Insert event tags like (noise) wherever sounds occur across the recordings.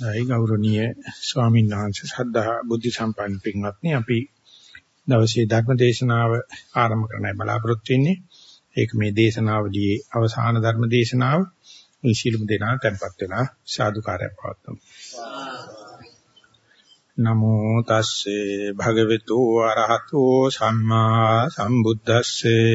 ඒ ගෞරවනීය ස්වාමීන් වහන්සේ සද්ධා බුද්ධ සම්පන්න පින්වත්නි අපි දවසේ ධර්ම දේශනාව ආරම්භ කරන්නයි බලාපොරොත්තු වෙන්නේ. ඒක මේ දේශනාවලියේ අවසාන ධර්ම දේශනාව. මේ ශීලමු දෙනා tempත් වෙලා සාදුකාරය පවත්වමු. නමෝ තස්සේ භගවතු ආරහතෝ සම්මා සම්බුද්දස්සේ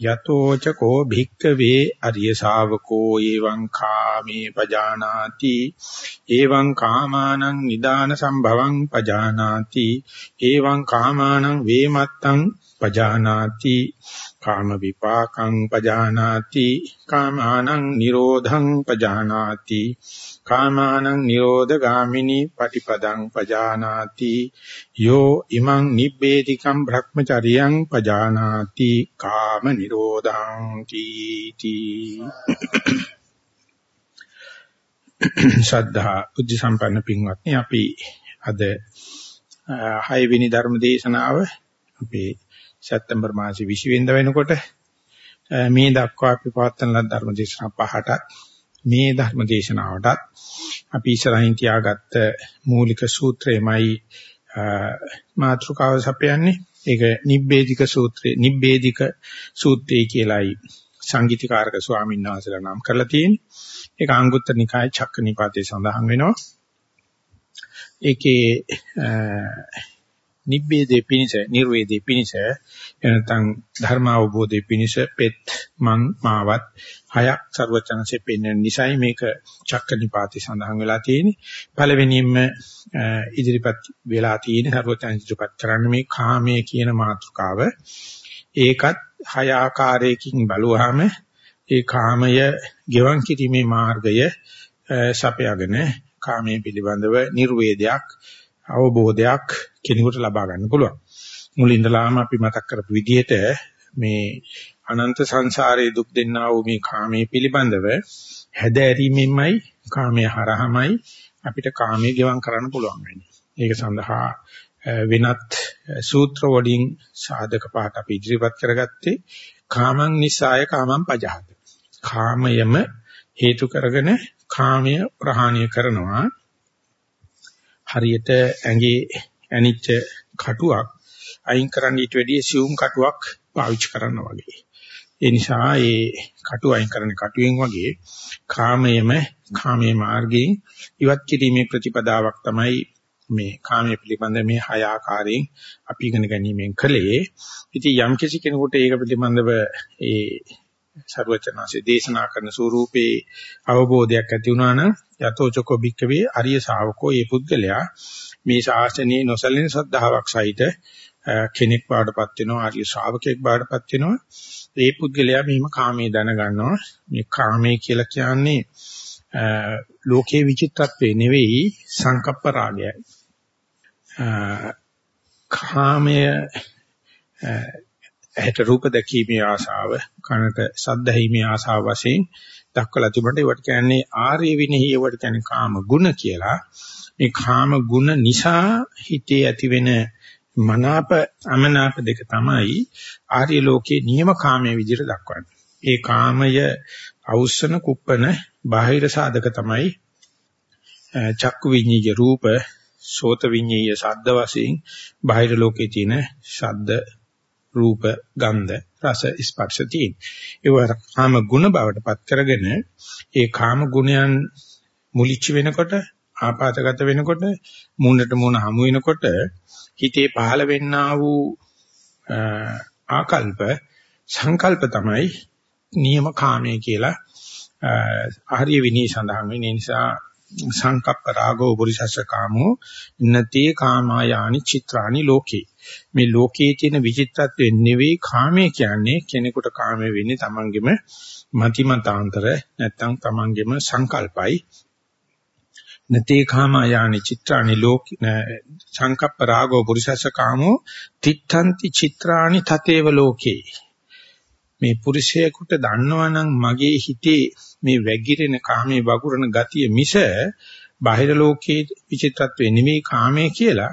යතෝ චකෝ භික්කවේ අරිය ශාවකෝ එවං කාමේ පජානාති එවං කාමානං නිදාන සම්භවං පජානාති එවං කාමානං වේමත්තං පජානාති කාම විපාකං පජානාති කාමානං නිරෝධං පජානාති කාමානං නිරෝධ ගාමිනී පටිපදං පජානාති යෝ ඉමං නිබ්බේධිකං භ්‍රමචරියං පජානාති කාම නිරෝධං තීති ශ්‍රද්ධා බුද්ධ සම්පන්න පින්වත්නි අපි අද 6 වෙනි ධර්ම දේශනාව අපේ සැප්තැම්බර් මාසේ 20 වෙනිදා වෙනකොට මේ දක්වා අපි පවත්වන ලද ධර්ම දේශනා පහට මේ ධර්ම දේශනාවටත් අපි ඉස්සරහින් තියාගත්ත මූලික සූත්‍රයමයි මාතෘකාව සපයන්නේ. ඒක නිබ්බේධික සූත්‍රය නිබ්බේධික සූත්‍රය කියලායි සංගීතකාරක ස්වාමීන් වහන්සේලා නම් කරලා තියෙන්නේ. ඒක අංගුත්තර නිකාය චක්ක නිපාතේ සඳහන් වෙනවා. ඒකේ නිබ්බේදේ පිනිස, නිර්වේදේ පිනිස, එනතන් ධර්ම අවබෝධයේ පිනිස පෙත් මං මාවත් හයක් ਸਰවචනසේ පෙන්වන නිසයි මේක චක්කනිපාති සඳහන් වෙලා තියෙන්නේ. පළවෙනියෙන්ම ඉදිරිපත් වෙලා තියෙන ਸਰවචන ඉදිරිපත් කරන්න මේ කාමයේ කියන මාතෘකාව. ඒකත් හය ආකාරයකින් බලුවාම ඒ කාමය ගෙවන් කිරීමේ මාර්ගය සපයාගෙන කාමයේ පිළිබඳව නිර්වේදයක් අවබෝධයක් කෙනෙකුට ලබා ගන්න පුළුවන්. මුලින්දලාම අපි මතක් කරපු විදිහට මේ අනන්ත සංසාරයේ දුක් දෙන්නා වූ මේ කාමයේ පිළිබඳව හැදෑරීමෙන්මයි කාමයේ හරහමයි අපිට කාමයේ ගෙවම් කරන්න පුළුවන් වෙන්නේ. ඒක සඳහා වෙනත් සූත්‍ර වලින් සාධක පාठ අපි ඉදිරිපත් කරගත්තේ කාමං නිසාය කාමං පජහත. කාමයම හේතු කරගෙන කාමය ප්‍රහාණය කරනවා. හරියට ඇඟේ ඇනිච්ච කටුවක් අයින් කරන්න ඊට වැඩිය සියුම් කටුවක් පාවිච්චි කරනවා වගේ. ඒ නිසා ඒ කටුව අයින් කරන කටුවෙන් වගේ කාමයේම කාමයේ මාර්ගයෙන් ඉවත් කිරීමේ ප්‍රතිපදාවක් තමයි මේ කාමයේ පිළිබඳ මේ හය ආකාරයෙන් අපි ඉගෙන ගැනීමෙන් කලේ. ඉතින් යම් කිසි කෙනෙකුට ඒක පිළිබඳව ඒ සර්වචනාසේ දේශනා කරන ස්වරූපේ අවබෝධයක් ඇති වුණා නම් යතෝචකෝ භික්කවේ අරිය ශාවකෝ මේ පුද්ගලයා මේ ශාසනයේ නොසලින ශ්‍රද්ධාවක් සහිත කෙනෙක් බාඩපත් වෙනවා ආර්ය ශ්‍රාවකෙක් බාඩපත් වෙනවා. ඒ පුද්ගලයා මෙහිම කාමයේ දැනගන්නවා. මේ කාමයේ කියලා කියන්නේ ලෝකේ විචිත්‍රත්වේ නෙවෙයි සංකප්ප රාගයයි කාමය ඇහැට රූප දැකීමේ ආශාව කනට ශබ්ද ඇහිීමේ ආශාව වශයෙන් දක්වලා තිබුණාට ඒවට කියන්නේ ආර්ය විනහි ඒවට කියන්නේ කාම ගුණ කියලා මේ කාම ගුණ නිසා හිතේ ඇතිවෙන මනාප අමනාප දෙක තමයි ආර්ය ලෝකේ නියම කාමයේ විදිහට දක්වන්නේ. ඒ කාමය අවුස්සන කුප්පන බාහිර සාධක තමයි චක්කු විඤ්ඤය රූප සෝත විඤ්ඤය ශබ්ද වශයෙන් බාහිර ලෝකේ තියෙන ශබ්ද රූප ගන්ධ රස ස්පර්ශ තියෙන. ඒව කාම ගුණ බවට පත් කරගෙන ඒ කාම ගුණයන් මුලිච්ච වෙනකොට ආපాతගත වෙනකොට මූණට මූණ හමු වෙනකොට හිතේ පහළ වෙන්නා වූ ආකල්ප සංකල්ප තමයි නියම කාමයේ කියලා ආර්ය විනී සඳහන් වෙන නිසා සංකප්ප රාගෝ පුරිසස්ස කාමෝ නතේ කාමායානි චිත්‍රානි ලෝකේ මේ ලෝකයේ තියෙන විචිත්තත්වය නෙවෙයි කාමයේ කියන්නේ කෙනෙකුට කාමයේ වෙන්නේ තමන්ගෙම මතිමතාන්තර නැත්තම් තමන්ගෙම සංකල්පයි. නතේ කාමයානි චිත්‍රානි ලෝක සංකප්ප රාගෝ පුරිසස්ස කාමෝ තිත්තන්ති චිත්‍රානි තතේව ලෝකේ. මේ පුරුෂයෙකුට දන්නවනම් මගේ හිතේ මේ වැగిරෙන කාමයේ වගුරන ගතිය මිස බාහිර ලෝකයේ විචිත්‍රත්වේ නෙමෙයි කාමයේ කියලා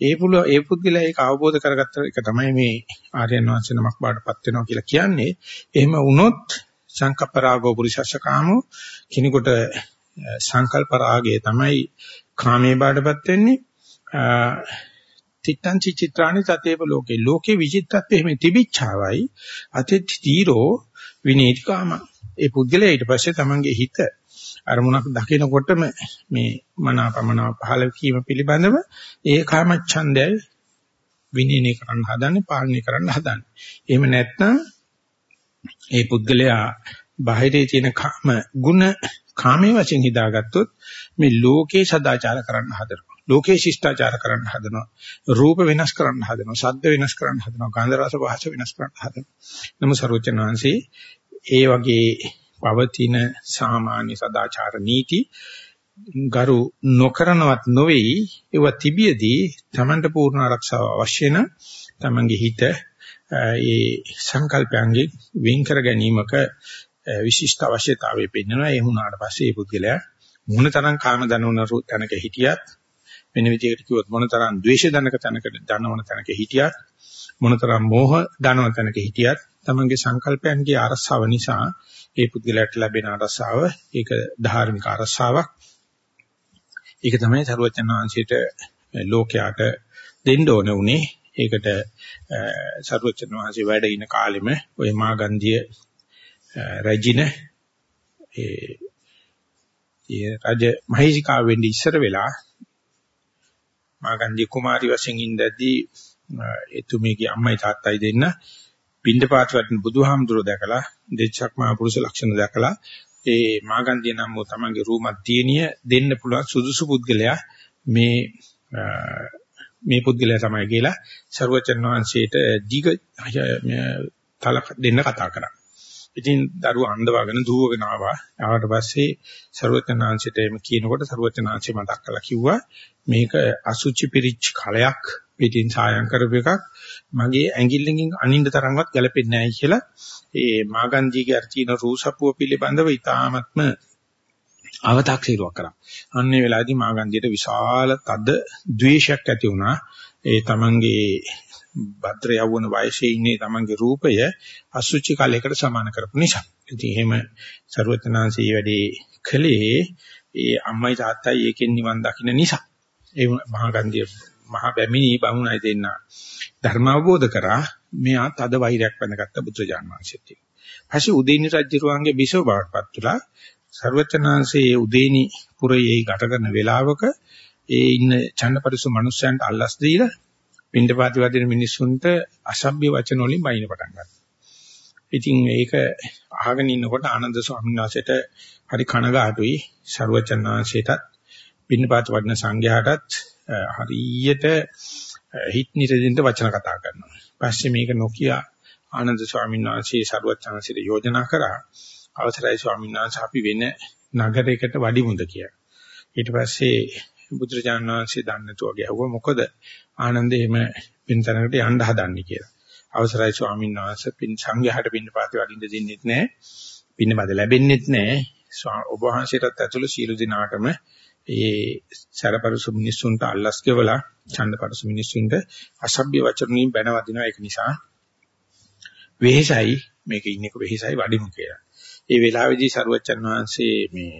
ඒ පුළුව ඒ පුද්ගලයා ඒක අවබෝධ කරගත්ත එක තමයි මේ ආර්යයන් වහන්සේ නමක් බාටපත් වෙනවා කියලා කියන්නේ. එහෙම වුණොත් සංකප්ප රාගෝ පුරිසස්සකාමෝ කිනිකොට සංකල්ප රාගය තමයි කාමයේ බාටපත් වෙන්නේ. තිත්තං චිත්‍රානි තතේව ලෝකේ ලෝකේ විචිත්තත්වෙ එහෙම තිබිච්චාවයි අතිත් තීරෝ විනීති කාම ඒ පුද්ගලයා ඊට පස්සේ තමන්ගේ හිත අරමුණක් දකිනකොටම මේ මනාපමනාව පහළ වීම පිළිබඳව ඒ කාමච්ඡන්දය විනීනය කරන්න හදන්නේ පාලනය කරන්න හදන්නේ. එහෙම නැත්නම් ඒ පුද්ගලයා බාහිරේ තියෙන කාම ගුණ කාමයේ වශයෙන් හිතාගත්තොත් මේ ලෝකේ සදාචාර කරන්න හදනවා. ලෝකේ ශිෂ්ටාචාර කරන්න හදනවා. රූප වෙනස් කරන්න හදනවා. ශබ්ද වෙනස් කරන්න හදනවා. ගන්ධ රස පහස වෙනස් කරන්න හදනවා. නමුත් සරුවචන වහන්සේ ඒ වගේ පවතින සාමාන්‍ය සදාචාර නීති ගරු නොකරනවත් නොවේයි. ඒව තිබියදී Tamanට පූර්ණ ආරක්ෂාව අවශ්‍ය නම් Tamanගේ හිත ඒ සංකල්පයන්ගේ වෙන් කර ගැනීමක විශිෂ්ට අවශ්‍යතාවය පෙන්වනවා. ඒ වුණාට පස්සේ මේ පුද්ගලයා මොනතරම් කාම දනවන තැනක හිටියත් වෙන විදිහකට කිව්වොත් මොනතරම් ද්වේෂ දනක තැනකට දනවන තැනක හිටියත් මොනතරම් මෝහ දනවන තැනක හිටියත් තමන්ගේ සංකල්පයන්ගේ අරසාව නිසා ඒ පුද්ගලයාට ලැබෙන අරසාව ඒක ධාර්මික අරසාවක්. ඒක තමයි සරුවචන වංශයට ලෝකයාට දෙන්න ඕන උනේ. ඒකට සරුවචන වංශේ වැඩ ඉන කාලෙම ওই මාගන්ධිය රජින ඒ ඒ රජ මහේසිකාව වෙන්නේ ඉස්සර වෙලා මාගන්ධිය කුමාරි වශයෙන් ඉඳදී එතුමියගේ අම්මයි තාත්තයි දෙන්න පින්ඩපාත වටින බුදුහාමුදුරුව දැකලා දෙච්චක් මහ පුරුෂ ලක්ෂණ දැකලා ඒ මාගන්ධිය නම් වූ තමන්ගේ රූමත් තියෙනිය දෙන්න පුළුවන් සුදුසු පුද්ගලයා මේ මේ පුද්ගලයා තමයි කියලා ਸਰුවචන් වහන්සේට දීග තල දෙන්න කතා කරා. ඉතින් දරුවා අඳවගෙන දුවගෙන ආවා. ආවට පස්සේ ਸਰුවචන් වහන්සේට එම කියනකොට ਸਰුවචන් වහන්සේ මතක් කළා කිව්වා මේක අසුචි පිරිච් කලයක් පිටින් සායම් කරපු එකක්. මගේ ඇඟිල්ලකින් අනින්න තරම්වත් ගැලපෙන්නේ නැහැ කියලා ඒ මාගන්ජීගේ අර තියෙන රූසප්පුව පිළිබඳව ඉතාමත්ම අව탁සීරුවක් කරා. අන්නේ වෙලාවේදී මාගන්ජීට විශාල තද ද්වේෂයක් ඇති වුණා. ඒ තමන්ගේ භද්‍ර යවුන වයසේ ඉන්නේ තමන්ගේ රූපය අසුචි කාලයකට සමාන කරපු නිසා. ඉතින් එහෙම ਸਰවඥාන්සේ වැඩි කලේ ඒ අම්මයි තාත්තයි ඒකෙන් නිවන් දකින්න නිසා. ඒ මහා ගන්ධිය මහා බැමිණි බමුණයි දෙන්නා ධර්ම අවබෝධ කරා මෙයා තද වෛරයක් වෙනගත්ත බුදුජාන් වහන්සේට. පස්සේ උදේනි රජුරුවන්ගේ බිසව බවටපත් උලා ਸਰවචනාංශයේ උදේනි පුරයේ ගත කරන වේලාවක ඒ ඉන්න ඡන්දපරිසු මිනිස්සයන්ට අල්ලස් දීලා පින්ඩපාති වදින මිනිස්සුන්ට අසභ්‍ය වචන වලින් බයින පටන් ගත්තා. ඉතින් ඒක අහගෙන ඉන්නකොට ආනන්ද ස්වාමීන් වහන්සේට හරි කනගාටුයි ਸਰවචනාංශයටත් පින්ඩපාති වදින සංඝයාටත් හරියට හිත නිරදින්ට වචන කතා කරනවා. පස්සේ මේක නොකිය ආනන්ද ස්වාමීන් වහන්සේ ਸਰවචනාංශයට යෝජනා කරා අවසරයි ස්වාමීන් වහන්සේ අපි වෙන නගරයකට වඩිමුද කියලා. ඊට පස්සේ බුදුරජාණන් වහන්සේ දන්නතුව ගැහුවා මොකද ආනන්ද එහෙම පින්තනකට යන්න හදන්නේ කියලා. අවසරයි ස්වාමීන් වහන්සේ පින් සංඝයාට පින්න පාති වඩින්න දෙන්නෙත් නැහැ. පින්න බද ලැබෙන්නෙත් නැහැ. ඔබ වහන්සේටත් ඇතුළු සීල දිනාටම ඒ සරපරසු මිනිස්සුන්ට අල්ලස් කෙවලා ඡන්දපරසු මිනිස්සුන්ට අසභ්‍ය වචන වලින් බැන වදිනවා ඒක නිසා වෙහෙසයි මේක ඉන්නක වෙහෙසයි වඩිමු කියලා. ඒ වෙලාවේදී සරුවච්චන් වහන්සේ මේ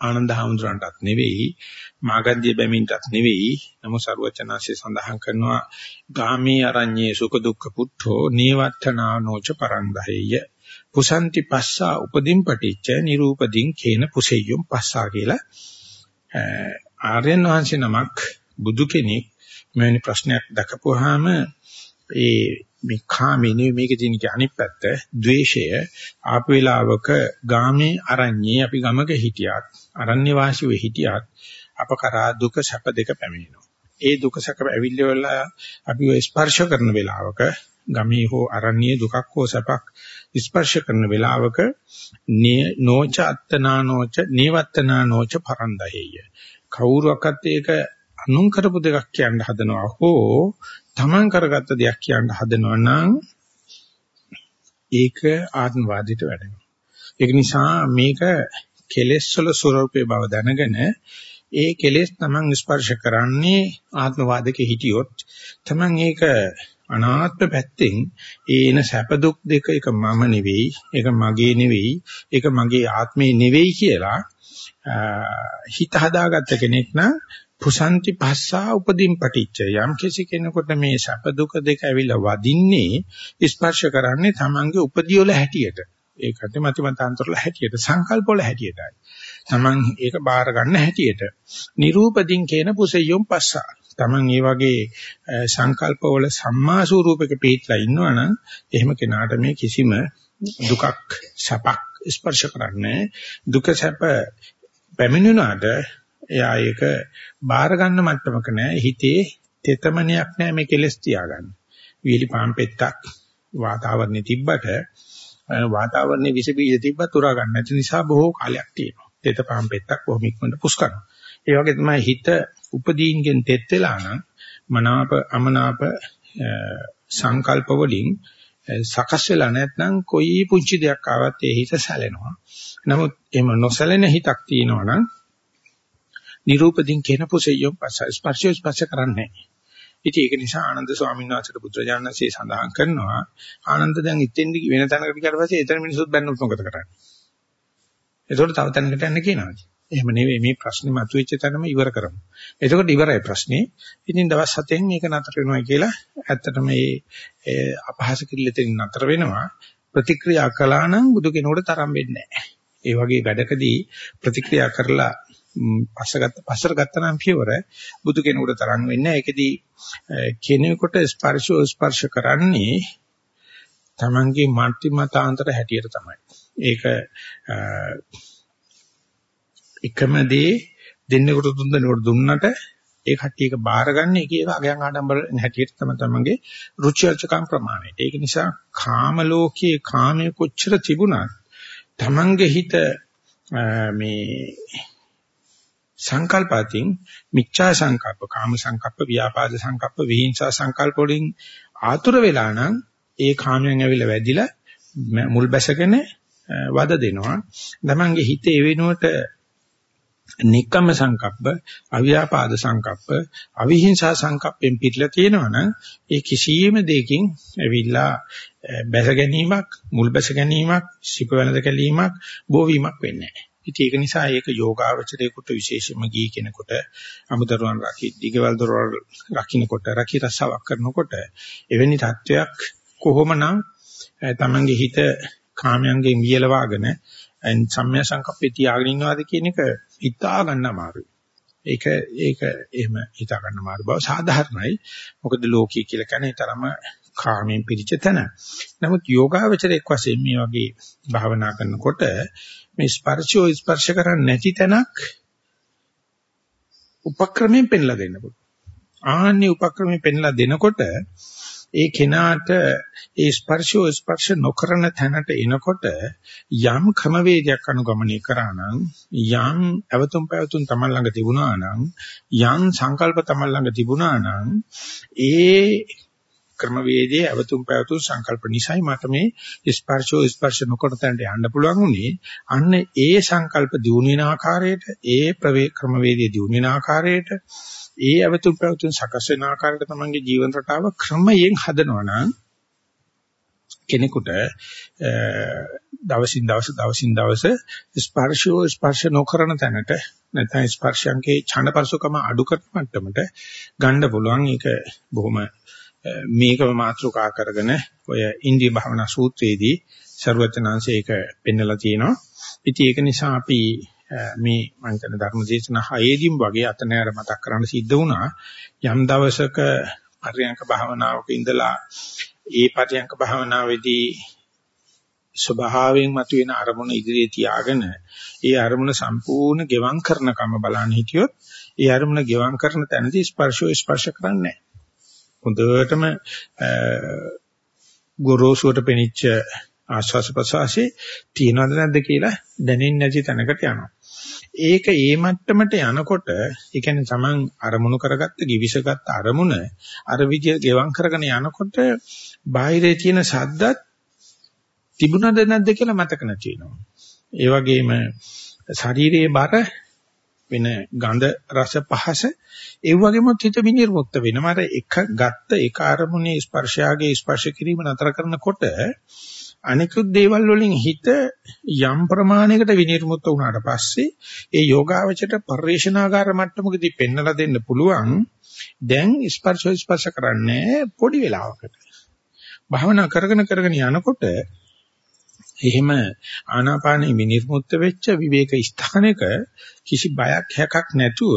ආනන්ද හැඳුරන්ටත් නෙවෙයි මාගන්ධිය බැමින්ටත් නෙවෙයි නමුත් සරුවචනාංශය සඳහන් කරනවා ගාමී අරඤ්ඤේ සුඛ දුක්ඛ පුට්ඨෝ නීවත්තනානෝච පරන්දහෙය පුසන්ති පස්සා උපදීන් පටිච්ච නිරූපදීන් කේන පුසෙය්‍යම් පස්සා කියලා. ආර්යයන් වහන්සේ නමක් බුදු කෙනෙක් මෙවැනි ප්‍රශ්නයක් දක්වපුවාම ඒ මේ කාමේ නෙවෙයි මේකේ තියෙන කි අනිත් පැත්ත ද්වේෂය ආපු වෙලාවක ගාමේ අරඤ්ඤේ අපි ගමක හිටියත් අරණ්‍ය වාසීව හිටියත් අප කරා දුක සැප දෙක පැමිණෙනවා. ඒ දුක සැප ඇවිල්ලා අපි ස්පර්ශ කරන වෙලාවක ගමේ හෝ අරණ්‍යයේ දුකක් හෝ සැපක් ස්පර්ශ කරන වෙලාවක නෝච අත්තනා නෝච නේවත්තනා නෝච පරන්දහෙය කවුරුවක්වත් ඒක අනුන් කරපු දෙයක් කියන්න හදනවා හෝ තමන් කරගත්ත දෙයක් කියන්න හදනවා නම් ඒක ආත්මවාදයට වැඩෙනවා. ඒක නිසා මේක කෙලෙස් වල ස්වરૂපේ බව දැනගෙන ඒ කෙලෙස් Taman ස්පර්ශ කරන්නේ ආත්මවාදක හිටියොත් Taman ඒක අනාත්ම පැත්තෙන් ඒන සැප දුක් දෙක එක මම නෙවෙයි ඒක මගේ නෙවෙයි ඒක මගේ ආත්මේ නෙවෙයි කියලා හිත හදාගත්ත කෙනෙක් නම් පුසන්ති පස්සා උපදීන් පටිච්ච යම් කිසි කෙනෙකුට මේ සැප දුක දෙක ඇවිල්ලා වදින්නේ ස්පර්ශ කරන්නේ Tamange උපදී වල හැටියට. ඒකට මතිමතාන්තරල හැටියට සංකල්ප වල හැටියටයි. Taman ඒක බාර ගන්න හැටියට. නිරූපදීන් කියන පුසෙයොම් පස්සා. Taman මේ වගේ සංකල්ප වල සම්මා ස්වරූපයක පිටලා ඉන්නවනම් එහෙම කෙනාට මේ කිසිම දුකක් සැපක් ස්පර්ශ කරන්නේ දුක සැප පැමිණුණාට එයා ඒක බාර ගන්න මට්ටමක නෑ හිතේ තෙතමනයක් නෑ මේ කෙලස් තියාගන්න. වීලි පාන් පෙත්තක් වාතාවරණේ තිබ්බට වාතාවරණේ විස බීජ තිබ්බත් උරා ගන්න නැති නිසා බොහෝ කාලයක් තියෙනවා. තෙත පාන් පෙත්තක් බොහොම ඉක්මනට පුස් කරනවා. ඒ වගේ තමයි හිත උපදීන්ගෙන් තෙත් වෙලා නම් මනාප අමනාප සංකල්ප වලින් සකස් වෙලා නැත්නම් කොයි පුංචි දෙයක් ආවත් ඒ හිත සැලෙනවා. නමුත් එහෙම නොසැලෙන හිතක් තියෙනවා නම් නිරූපදින් කියන පුසෙයොම් ස්පර්ශය ස්පර්ශ කරන්නේ ඉතින් ඒක නිසා ආනන්ද ස්වාමීන් වහන්සේට පුත්‍රජානන්සේ සඳහන් කරනවා ආනන්ද දැන් ඉතින්දි වෙන තැනකට ගියාට පස්සේ එතන මිනිස්සුත් බැන්නොත් මොකද කරන්නේ? ඒතකොට තව තැනකට යන්න කියනවා. එහෙම නෙවෙයි මේ ප්‍රශ්නේ මතුවෙච්ච තැනම ඉවර කරමු. එතකොට ඉවරයි ප්‍රශ්නේ. ඉතින් දවස් 7න් මේක නතර වෙනවා කියලා ඇත්තටම මේ අපහාස කිල්ලෙන් නතර වෙනවා. ප්‍රතික්‍රියා කළා නම් බුදු කෙනෙකුට තරම් වෙන්නේ නැහැ. ඒ වගේ වැඩකදී ප්‍රතික්‍රියා කරලා පස්සගත්ත පස්සට ගත්තා නම් පියවර බුදු කෙනෙකුට තරම් වෙන්නේ ඒකෙදී කෙනෙකුට ස්පර්ශෝ ස්පර්ශ කරන්නේ තමන්ගේ මාත්‍රි මතාන්තර හැටියට තමයි. ඒක එකම දේ දෙන්නෙකුට තුන් දෙනෙකුට දුන්නට ඒ කට්ටියක බාරගන්න එකේ අගයන් ආඩම්බර හැටියට තමයි තමන්ගේ රුචි අරුචිකම් ප්‍රමාණය. ඒක නිසා කාම ලෝකයේ කාමයේ කොච්චර තිබුණත් තමන්ගේ හිත මේ සංකල්පatin මිච්ඡා සංකල්ප කාම සංකල්ප ව්‍යාපාද සංකල්ප විහිංසා සංකල්ප වලින් ආතුර වෙලා නම් ඒ කාමයෙන් ඇවිල්ලා වැදිලා මුල් බැසගෙන වද දෙනවා. තමන්ගේ හිතේ වෙනුවට නික්කම සංකප්ප, අව්‍යාපාද සංකප්ප, අවිහිංසා සංකප්පෙන් පිටලා තියෙනවනම් ඒ කිසියම් දෙයකින් ඇවිල්ලා බැස ගැනීමක්, මුල් බැස ගැනීමක්, සිප වෙනද කැලීමක්, බෝවීමක් වෙන්නේ නැහැ. ඉතින් ඒක නිසා ඒක යෝගාවචරයේකට විශේෂම ගිහි කෙනෙකුට අමුදරුවන් රකි දිගවල් දොරවල් රකින්නකොට රකි රසාවක් කරනකොට එවැනි තත්වයක් කොහොමනම් තමන්ගේ හිත කාමයන්ගෙන් වියලවාගෙන සම්ම්‍ය සංකප්පේ තියාගෙන ඉන්නවාද කියන එක හිතා ගන්න අමාරුයි. ඒක ඒක එහෙම හිතා ගන්න අමාරු බව සාධාරණයි. මොකද ලෝකී කියලා කියන්නේ තරම කාමයෙන් පිරිච්ච තැන. නමුත් යෝගාවචරයක් වශයෙන් මේ වගේ භාවනා කරනකොට මේ ස්පර්ශෝ ස්පර්ශ කරන්නේ නැති තැනක් උපක්‍රමයෙන් පෙන්ලා දෙන්න පුළුවන්. ආන්නේ උපක්‍රමයෙන් පෙන්ලා දෙනකොට ඒ කෙනාට ඒ ස්පර්ශෝ ස්පර්ශ නොකරන තැනට එනකොට යම් ක්‍රමවේදයක් අනුගමනය කරා නම් යම් අවතුම් පැවතුම් තමන් ළඟ තිබුණා නම් යම් සංකල්ප තමන් ළඟ තිබුණා නම් ඒ ක්‍රමවේදයේ අවතුම් පැවතුම් සංකල්ප නිසයි මට මේ ස්පර්ශෝ ස්පර්ශ නොකරන තැනට යන්න පුළුවන් උනේ. අන්න ඒ සංකල්ප දියුණු වෙන ආකාරයට ඒ ප්‍රවේ ක්‍රමවේදයේ දියුණු වෙන ආකාරයට ඒ අවතුම් පැවතුම් සකස් වෙන ආකාරයට තමන්ගේ ජීවන රටාව ක්‍රමයෙන් හදනවා නම් කෙනෙකුට දවසින් දවස දවසින් දවස ස්පර්ශෝ ස්පර්ශ නොකරන තැනට නැත්නම් ස්පර්ශයන්ගේ ඡනපරසකම අඩු කරන මට්ටමට ගන්න පුළුවන් ඒක බොහොම මේකම මාතෘකා කරගෙන ඔය ඉන්දිය භාවනා සූත්‍රයේදී ਸਰවචනාංශ ඒක පෙන්නලා තියෙනවා. ඉතින් ඒක නිසා අපි මේ මම හිතන ධර්ම දේශනා හයේදීම වගේ අතනෑර මතක් කරන්න සිද්ධ වුණා. යම් දවසක පරියංක භාවනාවක ඉඳලා ඒ පරියංක භාවනාවේදී ස්වභාවයෙන් මතුවෙන අරමුණ ඉදිරියේ තියාගෙන ඒ අරමුණ සම්පූර්ණ ගෙවම් කරන කම බලන්න හිටියොත් ඒ අරමුණ ගෙවම් කරන තැනදී ස්පර්ශෝ ස්පර්ශ කරන්නේ නැහැ. හොඳටම ගොරෝසුවට පෙනිච්ච ආශ්වාස ප්‍රශ්වාසයේ තියනවද නැද්ද කියලා දැනෙන්නේ නැති තැනකට යනවා. ඒක ඒ මට්ටමට යනකොට ඒ කියන්නේ Taman අරමුණු කරගත්ත givisගත් අරමුණ අර විදිය ගෙවම් කරගෙන යනකොට බාහිරේ තියෙන ශබ්දත් තිබුණද නැද්ද කියලා මතක නැති වෙනවා. ඒ වගේම ශරීරයේ බර වෙන ගඳ රස පහස ඒ වගේම හිත විනිර්මුක්ත වෙනවා. අර එක ගත්ත එක අරමුණේ ස්පර්ශයාගේ ස්පර්ශ කිරීම නතර කරනකොට අනිකුත් දේවල් වලින් හිත යම් ප්‍රමාණයකට විනිර්මුක්ත වුණාට පස්සේ ඒ යෝගාවචරයට පරිේශනාකාර මට්ටමකදී පෙන්නලා දෙන්න පුළුවන් දැන් ස්පර්ශ ස්පර්ශ කරන්නේ පොඩි වෙලාවකට. භාවනා කරගෙන කරගෙන යනකොට එහෙම ආනාපානෙ විනිර්මුක්ත වෙච්ච විවේක ස්ථානයක කිසි බයක් හැකක් නැතුව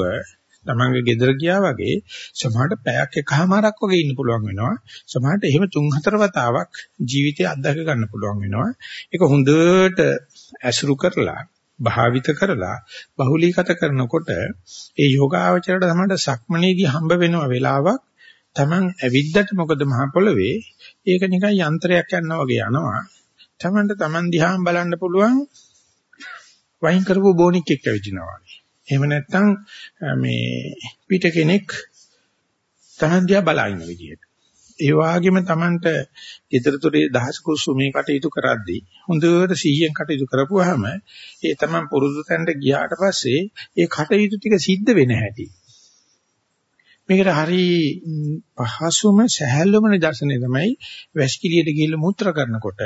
තමන්ගේ ගෙදර ගියා වගේ සමහරට පැයක් එකමාරක් වගේ ඉන්න පුළුවන් වෙනවා. සමහරට එහෙම තුන් හතර වතාවක් ජීවිතය අත්දැක ගන්න පුළුවන් වෙනවා. ඒක හොඳට ඇසුරු කරලා භාවිත කරලා බහුලීගත කරනකොට ඒ යෝගාවචරයට තමයි සක්මනේදී හම්බ වෙනවා වෙලාවක් Taman ඇවිද්දට මොකද මහ පොළවේ ඒක නිකන් යන්ත්‍රයක් යනවා වගේ යනවා Tamanට Taman දිහාම බලන්න පුළුවන් වයින් කරපු බොනික් එක්ක විදිනවා වගේ එහෙම නැත්නම් මේ පිට කෙනෙක් Taman දිහා බලන විදියට. ඒ වගේම Tamanට ඊතරතුරේ දහස් කුසු මේ කටයුතු කරද්දී හොඳට සිහියෙන් කටයුතු කරපුවාම ඒ Taman පුරුදු තැනට ගියාට පස්සේ ඒ කටයුතු ටික සිද්ධ වෙන හැටි. මේකට හරි පහසුම සහැල්ලුම නිදර්ශනය තමයි වැස්කිලියට ගිහිල්ලා මූත්‍රා කරනකොට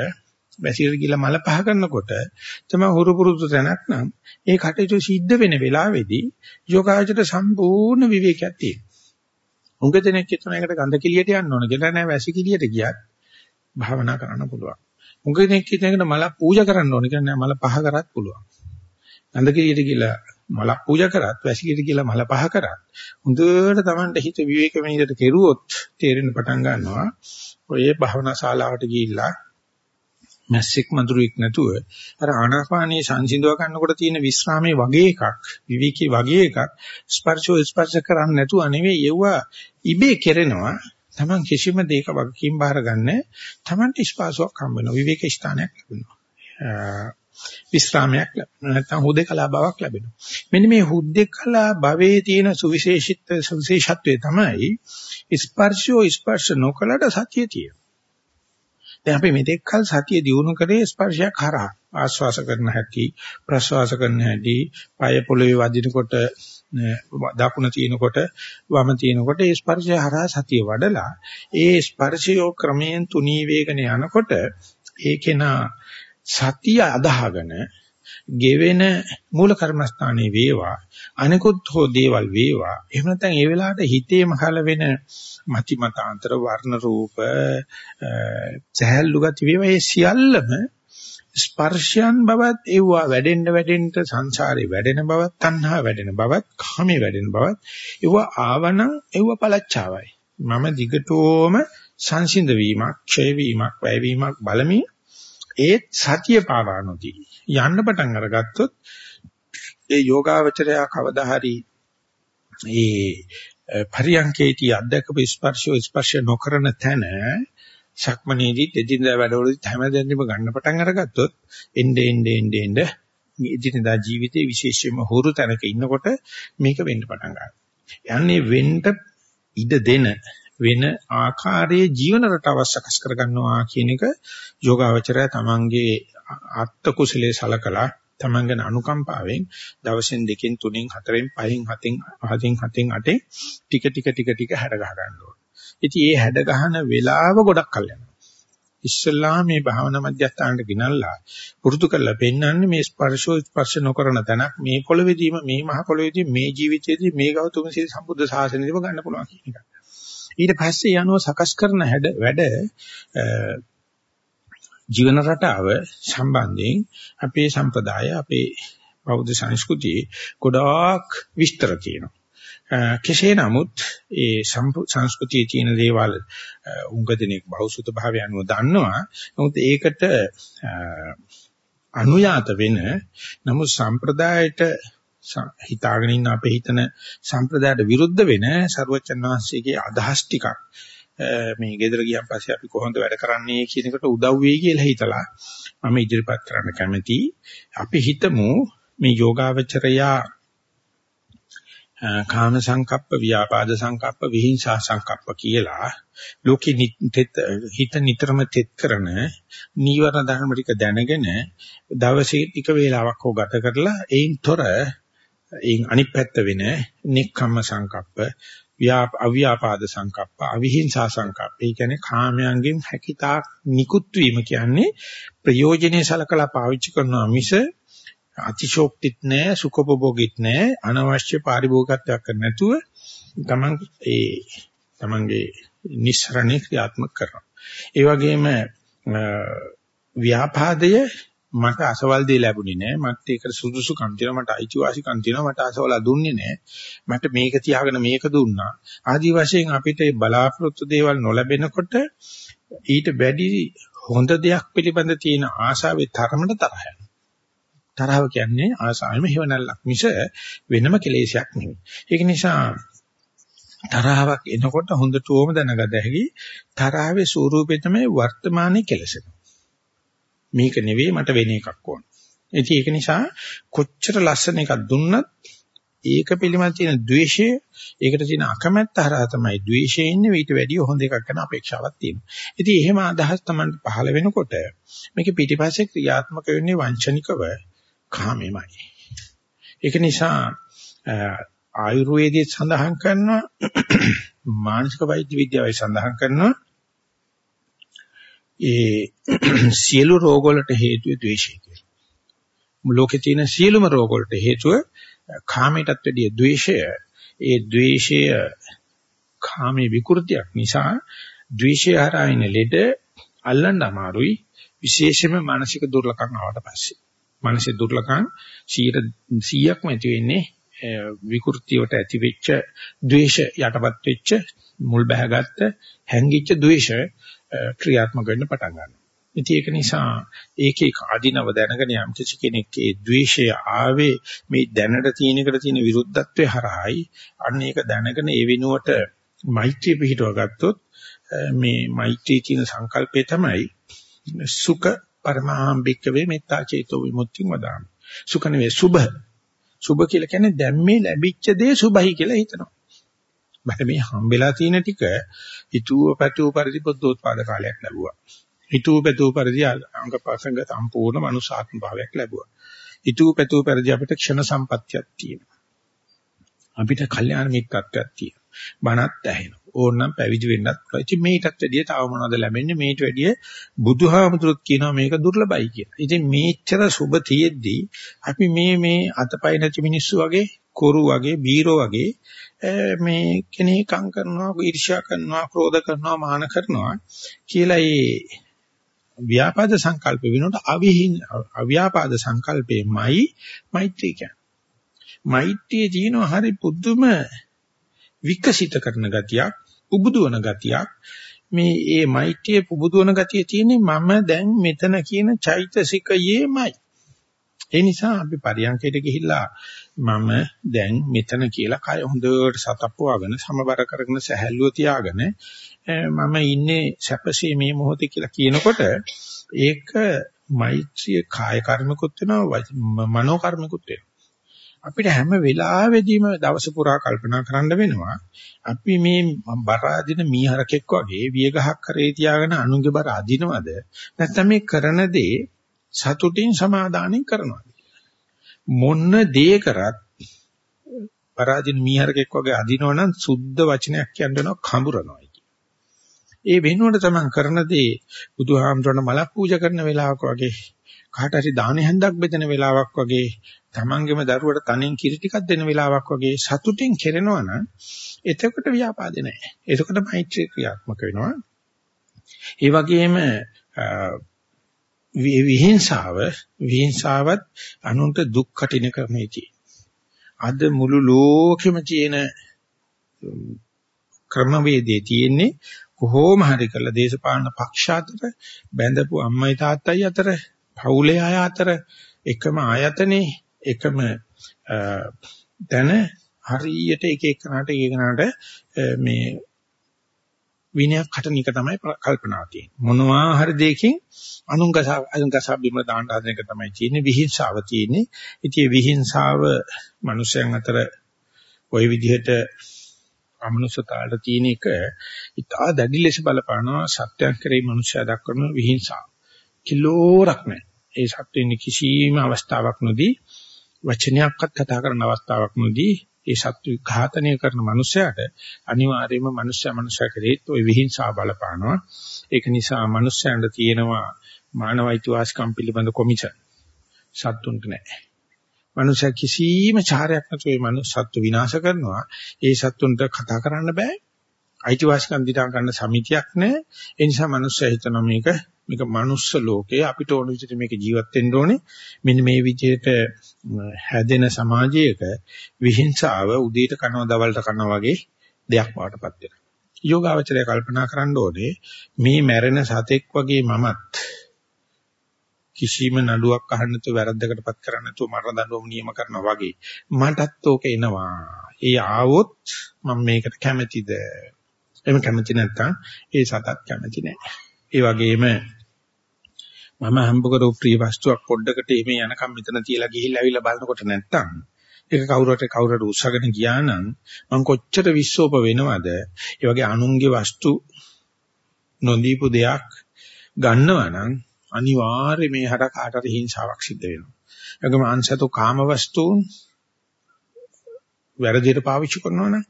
වැසිරට ගිහලා මල පහ කරනකොට තමයි හුරු පුරුදු තැනක් නම් ඒ කටයුතු සිද්ධ වෙන වෙලාවේදී යෝගාචර සම්පූර්ණ විවේකයක් තියෙනවා. උඟ දෙනෙක් කියන එකට ගඳ කිලියට යන්න ඕන කියලා නෑ වැසි කිලියට ගියත් භාවනා කරන්න පුළුවන්. උඟ දෙනෙක් කියන එකට මල පූජා කරන්න ඕන කියලා නෑ මල පහ කරත් පුළුවන්. ගඳ කිලියට ගිහලා මල පූජා කරත් වැසි කිලියට ගිහලා මල පහ කරත් හොඳට Tamanට හිත විවේක වෙනිකට කෙරුවොත් තේරෙන්න පටන් ගන්නවා. ඔය භාවනා ශාලාවට ගිහිල්ලා මැස්සෙක් මඳුරෙක් නැතුව අර ආනාපානයේ සංසිඳව ගන්නකොට තියෙන විස්රාමයේ වගේ එකක් විවිකේ වගේ එකක් ස්පර්ශෝ ස්පර්ශ කරන්නේ නැතුව නෙවෙයි යුවා ඉබේ කෙරෙනවා. Taman කිසිම දෙයක වගකීම් බාර ගන්න Tamanට ස්පාසාවක් හම්බ වෙනවා විවේක ස්ථානයක් ලැබෙනවා. විස්රාමයක් නැත්නම් හුදේකලා බවක් ලැබෙනවා. මෙන්න මේ හුදේකලා භවයේ තියෙන සුවිශේෂිත සුවිශේෂත්වය තමයි ස්පර්ශෝ ස්පර්ශ නොකලට සතිය තියෙනවා. දැන් අපි මෙතෙක් කල සතිය දිනු කරේ ස්පර්ශයක් හරහා. ආස්වාස කරන හැටි ප්‍රස්වාස කරන හැටි පය පොළවේ වදිනකොට දකුණ තියෙනකොට වම තියෙනකොට ඒ ස්පර්ශය හරහා සතිය වඩලා ඒ ස්පර්ශය ක්‍රමයෙන් තුනී වේගන යනකොට ඒකේන සතිය අදාහගෙන ගෙවෙන මූල කර්මස්ථානයේ වේවා අනිකුත් හෝ දේවල් වේවා. එහෙම නැත්නම් ඒ වෙලාවට හිතේ මහල වෙන මති මතාන්තර වර්ණ රූප සහැල්ලු ගති වේවා. ඒ සියල්ලම ස්පර්ශයන් බවත් ඒවා වැඩෙන්න වැඩෙන්න සංසාරේ වැඩෙන බවත් තණ්හා වැඩෙන බවත් කාමේ වැඩෙන බවත් ඒවා ආවනම් ඒවා පළච්චාවයි. මම දිගටම සංසිඳ වීමක් ක්ෂය වීමක් වැය වීමක් බලමින් ඒ සතිය පාවා නොදී යන්න පටන් අරගත්තොත් ඒ යෝගාවචරය කවදා හරි ඒ පරියංකේටි අධ්‍යක්ෂ ස්පර්ශෝ ස්පර්ශ නොකරන තැන ශක්මනේදී දෙදිනදා වැඩවලදී හැමදෙන්නම ගන්න පටන් අරගත්තොත් එnde ende ende ende එදිනදා ජීවිතේ විශේෂයෙන්ම හුරු තැනක ඉන්නකොට මේක වෙන්න පටන් ගන්නවා. යන්නේ වෙන්න ඉඩ දෙන වෙන ආකාරයේ ජීවන රටාව සකස් කරගන්නවා කියන එක යෝගාවචරය තමන්ගේ අත්ත කුසලයේ සලකලා තමන්ගෙන අනුකම්පාවෙන් දවසෙන් දෙකෙන් තුනෙන් හතරෙන් පහෙන් හතෙන් හතෙන් හතෙන් අටෙන් ටික ටික ටික ටික හැඩ ගහ ගන්න ඕනේ. ඉතින් මේ හැඩ ගහන වෙලාව ගොඩක් කල් යනවා. ඉස්සල්ලා මේ භාවනා මධ්‍යස්ථානට ගෙනල්ලා පුරුදු කරලා පෙන්වන්නේ මේ ස්පර්ශෝ ස්පර්ශ නොකරන තැනක් මේ පොළවේදීම මේ මහ පොළවේදී මේ ජීවිතයේදී මේ ගෞතම සී සම්බුද්ධ ශාසනයේදීම ගන්න පුළුවන් කියන එක. ඊට පස්සේ යනවා සකස් කරන හැඩ වැඩ ජීවන රටාව සම්බන්ධයෙන් අපේ සම්ප්‍රදාය අපේ බෞද්ධ සංස්කෘතියේ ගොඩාක් විස්තර තියෙනවා. කෙසේ නමුත් ඒ සංස්කෘතියේ තියෙන දේවල් උංගදෙනෙක් බෞසුත භාවය අනුව දන්නවා. නමුත් ඒකට අනුයාත වෙන නමුත් සම්ප්‍රදායට හිතාගෙන ඉන්න අපේ හිතන සම්ප්‍රදායට විරුද්ධ වෙන ਸਰවචන් වහන්සේගේ අදහස් ටිකක් මේ ගෙදර ගියන් පස්සේ අපි කොහොමද වැඩ කරන්නේ කියන එකට උදව් වෙයි කියලා හිතලා මම ඉදිරිපත් කරන්න කැමති. අපි හිතමු මේ යෝගාවචරයා කාම සංකප්ප, ව්‍යාපාද සංකප්ප, විහිංසා සංකප්ප කියලා ලෝකෙ හිත නිතරම තෙත් කරන නීවරණ ධර්ම ටික දැනගෙන දවසේ ටික වේලාවක් හෝ ගත කරලා ඒයින් තොර එයින් අනිත් පැත්ත වෙන නික්කම්ම සංකප්ප අව්‍යාපාද සංකප්ප අවිහිංසා සංකප්ප. ඒ කියන්නේ කාමයන්ගෙන් හැකිතා නිකුත් වීම කියන්නේ ප්‍රයෝජනේ සලකලා පාවිච්චි කරනවා මිස අතිශෝක්තිත් නැහැ සුඛෝපභෝගීත් නැහැ අනවශ්‍ය පාරිභෝගිකත්වයක් කර නැතුව තමන් ඒ තමන්ගේ නිස්සරණේ ක්‍රියාත්මක කරනවා. ඒ වගේම ව්‍යාපාදය මට අසවල් දෙය ලැබුණේ නෑ. මට ඒකට සුදුසුකම් තියෙනවා. මට අයිතිවාසිකම් තියෙනවා. මට අසවල් දුන්නේ නෑ. මට මේක තියාගෙන මේක දුන්නා. ආදි වශයෙන් අපිට බලාපොරොත්තු දේවල් නොලැබෙනකොට ඊට වැඩි හොඳ දෙයක් පිළිබඳ තියෙන ආශාවේ තරමට තරහ තරහව කියන්නේ ආශාවෙම හේවණල්ලක් මිස වෙනම කෙලෙසයක් නෙවෙයි ඒක නිසා තරහවක් එනකොට හොඳටම දැනගත හැකි තරහවේ ස්වરૂපය තමයි වර්තමානයේ කෙලසෙන මේක නෙවෙයි මට වෙන එකක් ඕන. ඉතින් ඒක නිසා කොච්චර ලස්සන එකක් දුන්නත් ඒක පිළිබඳ තියෙන द्वේෂය ඒකට තියෙන අකමැත්ත හරහා තමයි द्वේෂය ඉන්නේ ඊට වැඩිය හොඳ එකක් කරන අපේක්ෂාවක් තියෙනවා. ඉතින් එහෙම අදහස් තමයි පහළ වෙනකොට මේක පිටිපස්සේ ක්‍රියාත්මක වෙන්නේ වංචනිකව කාමෙමයි. ඒක නිසා ආයුර්වේදයේ සඳහන් කරනවා (clears throat) මානසික වෛද්‍ය විද්‍යාවේ සඳහන් කරනවා ඒ (clears throat) සියලු රෝග වලට හේතුව ද්වේෂය කියලා. ලෝකේ තියෙන සියලුම රෝග වලට හේතුව කාමයටත් වැඩිය ද්වේෂය. ඒ ද්වේෂය කාමයේ විකෘතියක් නිසා ද්වේෂය හරහින ලෙඩ අල්ලන්න අමාරුයි විශේෂයෙන්ම මානසික දුර්ලභකම් ආවට පස්සේ. මානසික දුර්ලභකම් 100%ක්ම ඇති වෙන්නේ විකෘතියට ඇති වෙච්ච ද්වේෂ යටපත් වෙච්ච මුල් බැහැගත්ත හැංගිච්ච ද්වේෂ ක්‍රියාත්මක වෙන්න පටන් ගන්නවා. ඉතින් ඒක නිසා ඒකේ ආධිනව දැනගෙන යම් කිසි කෙනෙක් ඒ ද්වේෂය ආවේ මේ දැනට තියෙන එකට තියෙන විරුද්ධත්වය හරහායි අන්න ඒක දැනගෙන ඒ වෙනුවට මෛත්‍රිය පිහිටව ගත්තොත් මේ මෛත්‍රී කියන සංකල්පය තමයි සුඛ පරමාම්බික වේ මෙත්තා චේතෝ විමුක්තිය වදාන. සුඛ නෙවෙයි සුභ. සුභ කියලා කියන්නේ දැන් මේ ලැබිච්ච දේ සුභයි කියලා හිතනවා. මට මේ හම්බෙලා තියෙන ටික හිතුව පැතුව පරිදි බුද්ධෝත්පාද කාලයක් ලැබුවා. හිතුව පැතුව පරිදි අංගපසංග සම්පූර්ණ මනුසාත්ම භාවයක් ලැබුවා. හිතුව පැතුව පරිදි අපිට ක්ෂණ සම්පත්තියක් තියෙනවා. අපිට කල්යාණ මිත්‍රත්වයක් තියෙනවා. බණත් ඇහෙනවා. ඕනනම් පැවිදි වෙන්නත් පුළුවන්. ඉතින් මේකටත් වැඩිය තව මොනවද ලැබෙන්නේ? මේට වැඩිය බුදුහාමුදුරුත් කියනවා මේක දුර්ලභයි කියලා. ඉතින් මේච්චර සුබ තියෙද්දි අපි මේ මේ අතපය නැති මිනිස්සු වගේ, කොරු වගේ, බීරෝ වගේ මේ කෙනෙක්ම් කරනවා, ඊර්ෂ්‍යා කරනවා, ක්‍රෝධ කරනවා, මාන කරනවා කියලා ඒ ව්‍යාපාද සංකල්ප වෙනකොට අවිහින් අව්‍යාපාද සංකල්පෙමයි මෛත්‍රී කියන්නේ. මෛත්‍රියේ තියෙන හරි පුදුම විකසිත කරන ගතියක්, උබුදුවන ගතියක්. මේ ඒ මෛත්‍රිය පුබුදුවන ගතිය තියෙන්නේ මම දැන් මෙතන කියන චෛතසිකයේමයි. ඒ නිසා අපි පරියන්කයට ගිහිල්ලා මම දැන් මෙතන කියලා කය හොඳට සතප්පවගෙන සමබර කරගෙන සැහැල්ලුව තියාගෙන මම ඉන්නේ සැපසේ මේ මොහොතේ කියලා කියනකොට ඒක මෛත්‍රිය කාය කර්මිකුත් වෙනවා මනෝ කර්මිකුත් වෙනවා. අපිට හැම වෙලාවෙදීම දවස පුරා කල්පනා කරන්න වෙනවා අපි මේ බර අදින මීහරකෙක් වගේ වියගහක් කරේ තියාගෙන අනුන්ගේ බර අදිනවද? නැත්නම් මේ කරන දේ සතුටින් සමාදානෙන් කරනවද? මොන්න දේ කරත් පරාජින මීහරකෙක් වගේ අදිනවනම් සුද්ධ වචනයක් කියනවා කඹරනවා ඒ වෙනුවට තමයි කරන දේ බුදුහාමරණ මලක් පූජා කරන වෙලාවක වගේ කාට හරි දාන හැන්දක් බෙදෙන වෙලාවක් වගේ තමන්ගේම දරුවට තනෙන් කිරි ටිකක් දෙන වෙලාවක් වගේ සතුටින් කෙරෙනවා නම් එතකොට ව්‍යාපාද නැහැ. එතකොට මෛත්‍රී ක්‍රියාත්මක වෙනවා. ඒ වගේම විහිංසාව විහිංසාවත් අනුන්ට දුක් කටින ක්‍රමයේදී අද මුළු ලෝකෙම තියෙන ක්‍රමවේදයේ තියෙන්නේ කොහොම හරි කරලා දේශපාලන පක්ෂ අතර බැඳපු අම්මයි තාත්තයි අතර පවුලේ අය අතර එකම ආයතනේ එකම දැන හරියට එක එකනට එකනට මේ විනයක් හටන එක තමයි කල්පනා තියෙන්නේ. මොනවා හරි දෙයකින් අනුංගස අනුංගස බිම දාන්න හදන එක තමයි තියෙන්නේ විහිංසාව තියෙන්නේ. ඉතින් විහිංසාව මිනිස්යන් අතර ওই විදිහට අමනුෂ්‍යතාවට තියෙන එක ඉතා දැඩි ලෙස බලපානවා සත්‍යයක් කරේ මිනිස්සයා දක්වන විහිංසාව. කිලෝරක් නැහැ. ඒ සත්‍යෙන්නේ කිසිම අවස්ථාවක් නොදී වචනයක්වත් කතා කරන අවස්ථාවක් නොදී ඒ සත්තු ඝාතනය කරන මනුස්සයාට අනිවාර්යයෙන්ම මනුස්සයා මනුස්සයා කෙරෙහිත් ওই විහිංසාව බලපානවා. ඒක නිසා මනුස්සයන්ට තියෙනවා මානවයිතු වාස්කම් පිළිබඳ කොමිෂන්. සත්තුන්ට නැහැ. මනුස්සයා කිසිම චාරයක් නැතුව මේ මනුස්සත්ව විනාශ කරනවා. ඒ සත්තුන්ට කතා කරන්න බෑ. අයිතිවාසිකම් දිටා ගන්න සමිතියක් නැහැ. ඒ නිසා මනුස්සයා හිතනවා මේක මේක මනුස්ස ලෝකේ අපිට ඕන විදිහට මේක ජීවත් වෙන්න ඕනේ. මෙන්න මේ විදිහට හැදෙන සමාජයක විහිංසාව උදේට කනවා දවල්ට කනවා වගේ දෙයක් වඩටපත් වෙනවා. යෝගාවචරය කල්පනා කරන්න ඕනේ මේ මැරෙන සතෙක් වගේ මමත් කිසිම නඩුවක් අහන්න නැතුව වැරද්දකටපත් කරන්න නැතුව මරණ දඬුවම නියම කරනවා වගේ මටත් ඕක එනවා. ඒ ආවොත් මම මේකට කැමැතිද? එහෙම කැමැති නැත්නම් ඒ සතත් කැමැති නැහැ. ඒ වගේම මම හම්බ කරපු ප්‍රිය වස්තුවක් පොඩ්ඩකට එමේ යනකම් මෙතන තියලා ගිහිල්ලා ඇවිල්ලා බලනකොට නැත්තම් ඒක කවුරුට කවුරුට උස්සගෙන ගියා නම් මම කොච්චර විශ්සෝප වෙනවද ඒ වගේ අනුන්ගේ වස්තු නොදීපු දෙයක් ගන්නවා නම් අනිවාර්යයෙන් මේ හර කාටට හිංසාවක් සිද්ධ වෙනවා. ඒගොම අංශතු කාම වස්තුන් වැරදියට පාවිච්චි කරනවා නම්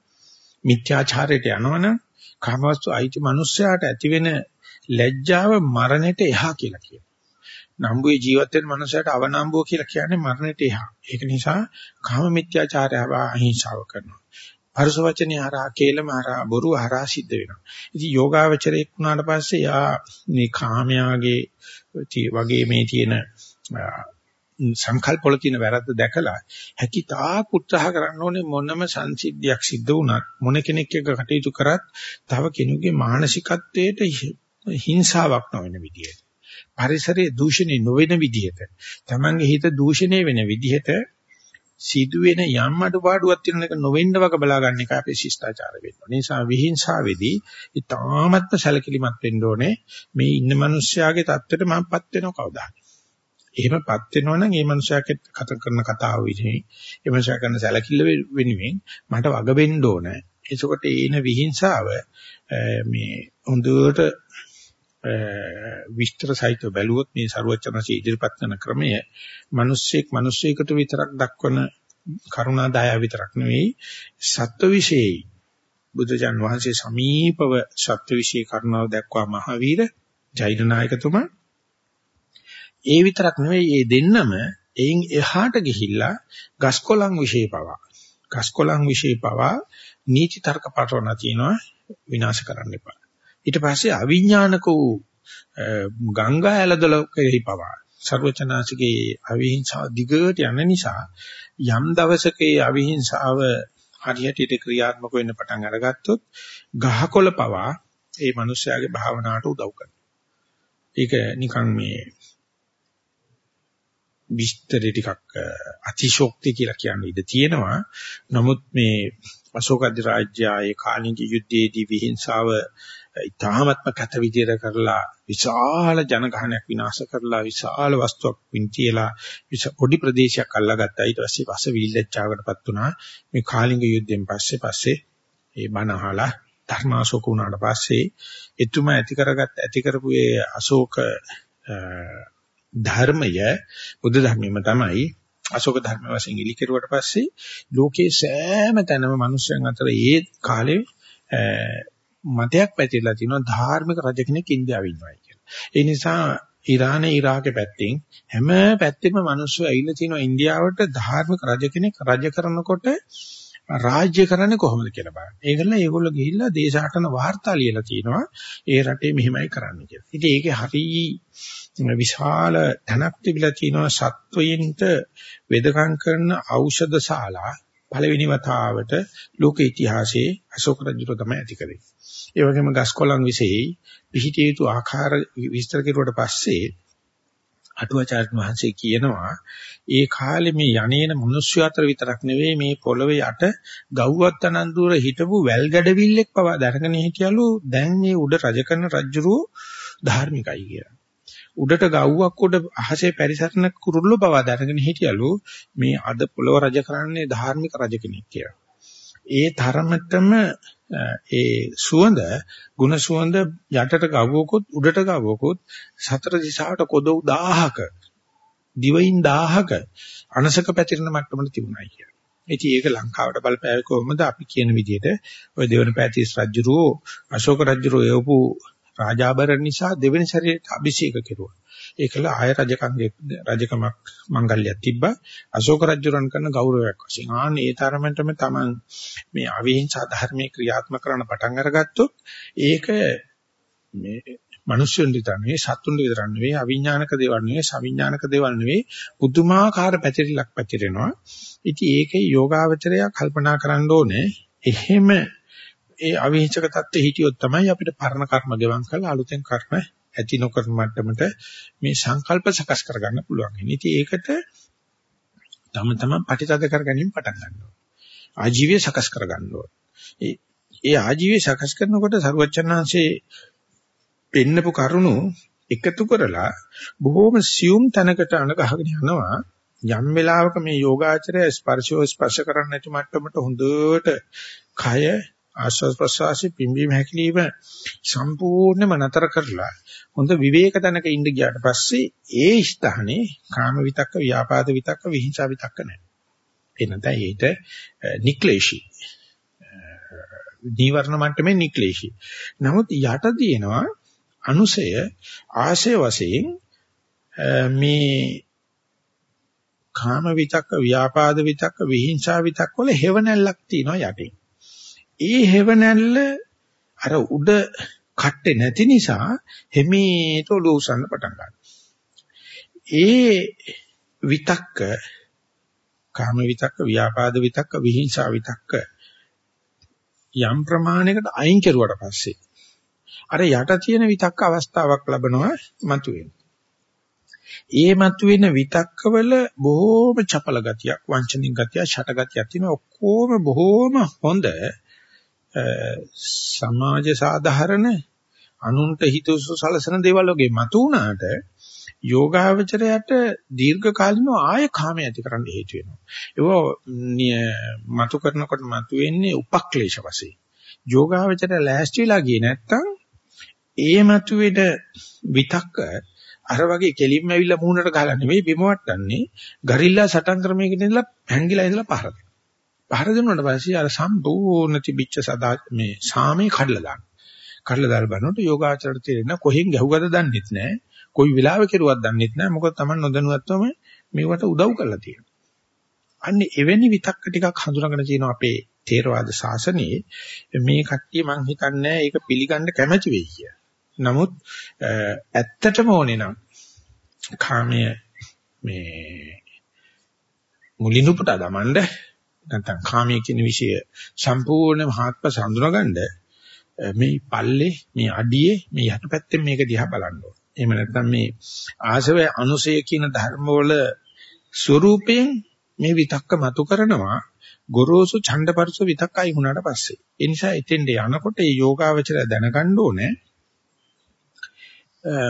මිත්‍යාචාරයට යනවනම් කාමවස්තු අයිති මිනිස්සයාට ඇතිවෙන ලැජ්ජාව මරණයට එහා කියලා කියනවා. නම්බුවේ ජීවත් වෙන මනුස්සයට අවනම්බුව කියලා කියන්නේ මරණයට එහා. ඒක නිසා කාම මිත්‍යාචාරය අහිංසාව කරනවා. පරස වචනේ හරහා කේලම හරහා බොරු හරහා සිද්ධ වෙනවා. ඉතින් යෝගාවචරයක් වුණාට පස්සේ යා මේ කාමයාගේ වගේ මේ තියෙන සංකල්ප වල තියෙන වැරද්ද දැකලා හැකිතාක් උත්සාහ කරන්න ඕනේ මොනම සංසිද්ධියක් සිද්ධ වුණත් මොන කෙනෙක් එක්ක කටයුතු කරත් තව කෙනෙකුගේ මානසිකත්වයට හිංසාවක් නොවන විදියට පරිසරයේ දූෂණය නොවන විදිහට තමන්ගේ හිත දූෂණය වෙන විදිහට සිදුවෙන යම් අඩුපාඩුවක් තියෙන එක නොවෙන්න වගේ බලා ගන්න එක අපේ ශිෂ්ටාචාර වෙන්න ඕනේ. ඒ නිසා විහිංසාවේදී ඊටාමත්ම සැලකිලිමත් වෙන්න ඕනේ. මේ ඉන්න මිනිස්යාගේ தත්ත්වයට මමපත් වෙනව කවදාද? එහෙමපත් වෙනවනම් මේ මිනිස්යාට කතා කරන කතාව විදිහේ ඒ මිනිස්යා කරන සැලකිල්ල වෙනුවෙන් මට වග වෙන්න ඕනේ. එතකොට ඒන විහිංසාව මේ හොඳට විස්තර සහිතව බැලුවොත් මේ ਸਰුවචනසී ඉදිරිපත් කරන ක්‍රමය මිනිස්සෙක් මිනිස්සෙකුට විතරක් දක්වන කරුණා දයාව විතරක් නෙවෙයි සත්වවිශේෂයි බුදුජන් වහන්සේ සමීපව සත්වවිශේෂ කරුණාව දක්වා මහවීර ජෛන නායකතුමා ඒ විතරක් නෙවෙයි මේ දෙන්නම එයින් එහාට ගිහිල්ලා ගස්කොලන් විශේෂ පවා ගස්කොලන් විශේෂ පවා නීති තර්ක පටවන තියෙනවා විනාශ කරන්න එපා ඊට පස්සේ අවිඥානික වූ ගංගා ඇලදල කෙරෙහි පවා ਸਰවචනාසිකේ අවිහිංසාව දිගට යන නිසා යම් දවසක ඒ අවිහිංසාව හරියට ක්‍රියාත්මක වෙන්න පටන් අරගත්තොත් ගහකොළ පවා ඒ මිනිස්යාගේ භාවනාවට උදව් කරනවා. ඒක නිකන් මේ විස්තර ටිකක් අතිශෝක්ති කියලා කියන්න ඉඩ තියෙනවා. නමුත් මේ අශෝක අධිරාජ්‍යයේ කාලිංග යුද්ධයේදී විහිංසාව ඉතාමත්ම කැත විදියට කරලා විශාල ජනගහනයක් විනාශ කරලා විශාල වස්තුවක් පින්තියලා පොඩි ප්‍රදේශයක් අල්ලාගත්තා ඊට පස්සේ පස්ස විල්ලච්චාවකටපත් වුණා මේ කාලිංග යුද්ධයෙන් පස්සේ පස්සේ ඒ බණහලා ධර්මාශෝක වුණාට පස්සේ එතුමා ඇති කරගත් ඇති කරපු ඒ අශෝක ධර්මය බුද්ධ ධර්මයම තමයි අශෝක ධර්ම වශයෙන් ඉලි කෙරුවට පස්සේ ලෝකේ සෑම තැනම මිනිස්යන් අතර ඒ කාලේ මතයක් පැතිරලා තියෙනවා ධාර්මික රජ කෙනෙක් ඉන්දියාවේ ඉන්නවා කියලා. ඒ නිසා ඉරානේ ඉරාකේ පැත්තෙන් හැම පැත්තෙම මිනිස්සු ඇවිල්ලා තියෙනවා ඉන්දියාවට ධාර්මික රජ කෙනෙක් රජ කරනකොට රාජ්‍ය කරන්නේ කොහොමද කියලා බලන්න. ඒකල ඒගොල්ලෝ ගිහිල්ලා දේශාටන වාර්තා ලියලා තිනවා ඒ රටේ මෙහෙමයි කරන්න කියලා. ඉතින් ඒකේ හරි විශාල ධනක් තිබිලා තිනවා සත්වයින්ට වෙදකම් කරන ඖෂධ ශාලා පළවෙනි වතාවට ලෝක ඉතිහාසයේ අශෝක රජුට තමයි ඇති කරේ. ඒ වගේම ගස්කොලන් විශේෂයි පිහිටිය යුතු ආකාර විස්තර කෙරුවට පස්සේ අටුවාචාර්ය වහන්සේ කියනවා ඒ කාලේ මේ යන්නේන මිනිස්සු අතර විතරක් නෙවෙයි මේ පොළවේ යට ගව්වත් අනන්දුර හිටපු වැල් ගැඩවිල්ලෙක් පවා දැනගෙන හිටියලු දැන් මේ උඩ රජ කරන රජුරෝ ධාර්මිකයි කියලා. උඩට ගව්වක් උඩ අහසේ පරිසරණ කුරුල්ලෝ පවා දැනගෙන හිටියලු මේ අද පොළව රජ කරන්නේ ධාර්මික රජ කෙනෙක් කියලා. ඒ තරමටම ඒ සුවඳ ಗುಣ සුවඳ යටට ගවුවකොත් උඩට ගවුවකොත් සතර දිශාවට කොදව් 1000ක දිවයින් 1000ක අනසක පැතිරෙන මට්ටමට තිබුණා කියලා. ඉතින් ඒක ලංකාවට බලපෑවේ කොහොමද අපි කියන විදිහට ওই දෙවන පැතිස් රජුරෝ අශෝක රජුරෝ එවපු රාජාභරණ නිසා දෙවෙනි සැරේට අභිෂේක කෙරුවා. ඒකල ආය රජකම්ගේ රජකමක් මංගල්‍යයක් තිබ්බා අශෝක රජුරන් කරන ගෞරවයක් වශයෙන්. ආන් ඒ තරමටම Taman මේ අවිහිංසා ධර්මයේ ක්‍රියාත්මක කරන පටන් අරගත්තොත් ඒක මේ මිනිස්සුන් විතර නෙවෙයි සත්තුන් විතර නෙවෙයි අවිඥානික දේවල් නෙවෙයි සවිඥානික දේවල් නෙවෙයි පුදුමාකාර පැතිරිලක් පැතිරෙනවා. ඉතින් ඒකේ යෝගාවචරය කල්පනා කරන්න ඕනේ එහෙම ඒ අවිහිංසක தත්ත්වෙ හිටියොත් තමයි අපිට පරණ කර්ම ගෙවම් කරලා අලුතෙන් කර්ම ඇති නොකරන මට්ටමට මේ සංකල්ප සකස් කරගන්න පුළුවන්. ඉතින් ඒකට තම තමන් ප්‍රතිතද කරගැනීම පටන් ගන්නවා. ආජීවය සකස් කරගන්න ඕනේ. ඒ ආජීවය සකස් කරනකොට සරුවචනාංශේ පෙන්නපු කරුණු එකතු කරලා බොහොම සියුම් තැනකට අනගහගෙන යනවා යම් වෙලාවක මේ යෝගාචරය ස්පර්ශෝ ස්පර්ශ කරන්න නැති මට්ටමට හොඳට කය ආස්වාද ප්‍රසවාසී පිම්බීම හැකිලිම සම්පූර්ණයෙන්ම නතර කරලා හොඳ විවේක තැනක ඉඳ ගියාට පස්සේ ඒ ස්ථානේ කාම විතක්ක ව්‍යාපාද විතක්ක විහිංසා විතක්ක නැහැ. ඒ නැත්නම් ඒිට නික්ලේශී. නීවරණ මට්ටමේ නික්ලේශී. නමුත් යට තියෙනවා අනුසය ආශය වශයෙන් මේ කාම විතක්ක ව්‍යාපාද විතක්ක විහිංසා විතක්ක වල හේවණල්ලක් තියෙනවා යටින්. ඒ හේවණල්ල අර උඩ කට්ටේ නැති නිසා හිමීට ඔලුව උස්සන්න පටන් ගන්නවා. ඒ විතක්ක කාම විතක්ක ව්‍යාපාද විතක්ක විහිංසා විතක්ක යම් ප්‍රමාණයකට අයින් කෙරුවට පස්සේ අර යට තියෙන විතක්ක අවස්ථාවක් ලැබනවා මතුවෙන. ඒ මතුවෙන විතක්කවල බොහෝම චපල ගතියක්, වංචනික ගතියක්, ෂට ගතියක් තියෙනවා. ඔක්කොම බොහෝම හොඳ සමාජ සාධාරණ අනුන්ට හිතසු සලසන දේවල් වගේ මතු වුණාට යෝගාවචරයට දීර්ඝ කාලිනව ආය කාමයේ ඇති කරන්න හේතු වෙනවා. ඒක මතු කරනකොට මතු වෙන්නේ උපක්ලේශ වශයෙන්. යෝගාවචරය ලෑස්තිලා ගියේ නැත්තම් ඒ මතු වෙන විතක්ක අර වගේ කෙලින්ම ඇවිල්ලා මූණට ගහලා නෙවෙයි බිම වට්ටන්නේ ගරිල්ලා සටන් ක්‍රමයකින් ඉඳලා හැංගිලා ඉඳලා පහර දෙනවා. පහර දුන්නාට පස්සේ අර සම්පූර්ණ තිබිච්ච සදා මේ සාමේ කඩලා දානවා. කඩලා දාලා බලනකොට යෝගාචරයට තේරෙන කොහෙන් ගැහුවද දන්නෙත් නැහැ. කොයි වෙලාවෙ කෙරුවත් දන්නෙත් නැහැ. මොකද Taman නොදැනුවත්වම මේවට උදව් කරලා තියෙනවා. අන්නේ එවැනි විතක්ක ටිකක් හඳුනාගෙන තියෙනවා අපේ තේරවාද ශාසනයේ මේ කට්ටිය මං හිතන්නේ ඒක පිළිගන්න කැමැති වෙයි කියලා. නමුත් ඇත්තටම ඕනේ නම් කාමයේ මේ මුලින් උපුටා දමන්න නැත්නම් කාමයේ කියන વિષය සම්පූර්ණ මහත්ප සඳුනගන්න මේ පල්ලේ මේ අඩියේ මේ යටපැත්තේ මේක දිහා බලන්න ඕන. එහෙම නැත්නම් මේ ආශවය අනුසය කියන ධර්මවල ස්වરૂපයෙන් මේ විතක්ක මතු කරනවා ගොරෝසු ඡණ්ඩපරස විතක්කයි වුණාට පස්සේ. ඒ නිසා එතෙන්ට යනකොට මේ යෝගාවචරය දැනගන්න ඕනේ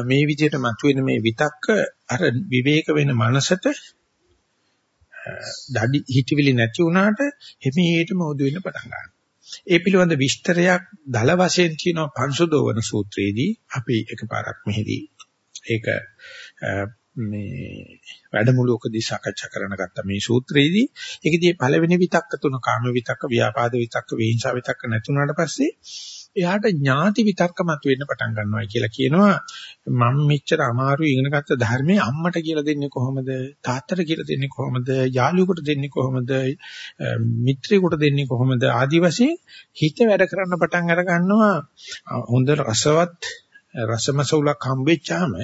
මේ විදිහට මතුවෙන මේ විතක්ක අර විවේක වෙන මනසට දඩි හිතවිලි නැති වුණාට හිමීටම උදු වෙන්න පටන් ගන්නවා. ඒ පිළිබඳ විස්තරයක් දල වශයෙන් තියෙනවා පංසුදෝවන සූත්‍රයේදී අපි එකපාරක් මෙහිදී ඒක මේ වැඩමුළුවකදී සාකච්ඡා කරන ගත්ත මේ සූත්‍රයේදී ඒකදී පළවෙනි විතක්ක තුන කාම විතක්ක ව්‍යාපාද විතක්ක විහිංසා විතක්ක නැතුණාට පස්සේ එයාට ඥාති විතර්ක මතුවෙන්න පටන් ගන්නවා කියලා කියනවා. මම මෙච්චර අමාරු ඉගෙන ගත්ත ධර්මයේ අම්මට කියලා දෙන්නේ කොහොමද? තාත්තට කියලා දෙන්නේ කොහොමද? යාළුවෙකුට දෙන්නේ කොහොමද? මිත්‍රයෙකුට දෙන්නේ කොහොමද? ආදි වශයෙන් හිත වැඩ කරන්න පටන් අර ගන්නවා. හොඳ රසවත් රසමසවුලක් හම්බෙච්චාම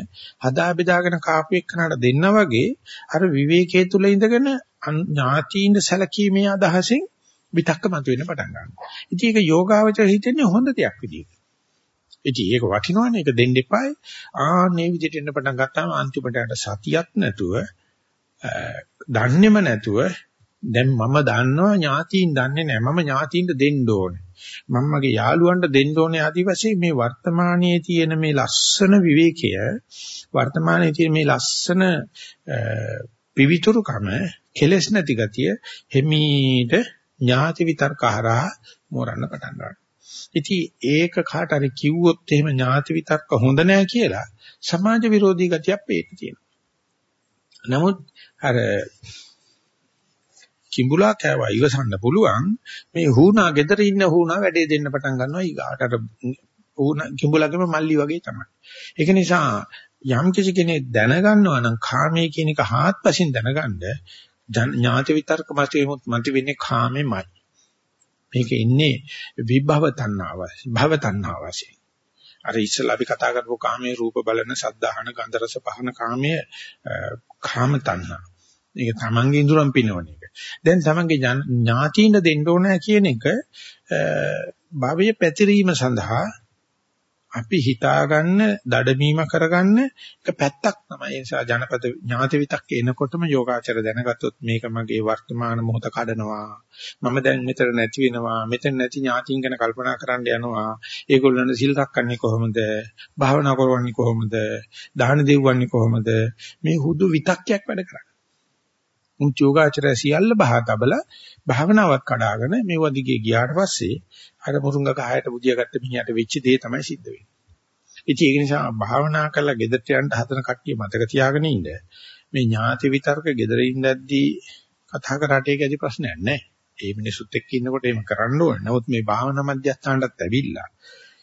හදා බෙදාගෙන කාපු එක්කනට දෙන්න වගේ අර විවේකයේ තුල ඉඳගෙන ඥාතීන් සැලකීමේ අදහසින් විතක්ක මතුවෙන්න පටන් ගන්නවා. ඉතින් ඒක යෝගාවචර හිතෙන්නේ හොඳ දෙයක් විදිහට. ඉතින් ඒක වටිනවනේ ඒක දෙන්න එපායි. ආන්නේ විදිහට එන්න පටන් ගත්තාම අන්තිමට අර සතියක් නැතුව දන්නේම නැතුව දැන් මම දන්නවා ඥාතීන් දන්නේ නැහැ. මම ඥාතීන්ට දෙන්න ඕනේ. මම මගේ යාළුවන්ට දෙන්න ඕනේ ආදි වශයෙන් මේ වර්තමානයේ තියෙන මේ ලස්සන විවේකය වර්තමානයේ තියෙන මේ ලස්සන පිවිතුරුකම කෙලස් නැති ගතිය හිමීට ඥාති විතර්ක හරහා මෝරන්න පටන් ගන්නවා. ඉතින් ඒක කාට හරි කිව්වොත් එහෙම ඥාති විතර්ක හොඳ නෑ කියලා සමාජ විරෝධී ගතියක් පේන්න තියෙනවා. නමුත් අර කිඹුලා කෑවා ඉවසන්න පුළුවන් මේ හුණා gedara ඉන්න හුණා වැඩේ දෙන්න පටන් ගන්නවා ඊගාට අර හුණා කිඹුලාගේම මල්ලි වගේ තමයි ඒක නිසා යම් කිසි කෙනෙක් දැනගන්නවා නම් කාමයේ කියන එක හාත්පසින් දැනගන්න ඥාති විතර්ක මතෙමුත් මත වෙන්නේ කාමෙමයි. මේක ඉන්නේ විභව තණ්හාව භව තණ්හාව වශයෙන්. අර ඉස්සලා අපි කතා කරපු කාමයේ රූප බලන සද්ධාහන ගන්ධ රස පහන කාමයේ කාම තණ්හා. ඒක තමන්ගේ ඉඳුරම් පිනවන එක. දැන් තමන්ගේ ඥාතියින්ද දෙන්න ඕන කියන එක භවයේ පැතිරීම සඳහා අපි හිතාගන්න දඩමීම කරගන්න එක පැත්තක් තමයි. ඒ නිසා ජනපද ඥාති විතක් එනකොටම යෝගාචර දැනගත්තොත් මේක මගේ වර්තමාන මොහොත කඩනවා. මම දැන් මෙතන නැති වෙනවා. මෙතන නැති ඥාතියින් ගැන කල්පනා කරන්න යනවා. ඒගොල්ලන් සිල් රැකන්නේ කොහොමද? භාවනා කරවන්නේ කොහොමද? දාන දෙවන්නේ කොහොමද? මේ හුදු විතක්යක් වැඩ කරන්නේ. උන් යෝගාචරය සියල්ල බහා තබලා භාවනාවක් කඩාගෙන මේ වදිගේ ගියාට පස්සේ අර මුරුංග කහයට බුදියා ගත්ත මිනිහට වෙච්ච දේ තමයි සිද්ධ වෙන්නේ. ඉතින් ඒක නිසා භාවනා කරලා ගෙදරට යන්න හදන කට්ටිය මතක තියාගෙන ඉන්න. මේ ඥාති විතර්ක ගෙදර ඉඳද්දී කතා කරාට ඒක ඇති ප්‍රශ්නයක් නැහැ. ඒ මිනිසුත් එක්ක ඉන්නකොට එහෙම කරන්න ඕනේ. නමුත් මේ භාවනා මධ්‍යස්ථානටත් ඇවිල්ලා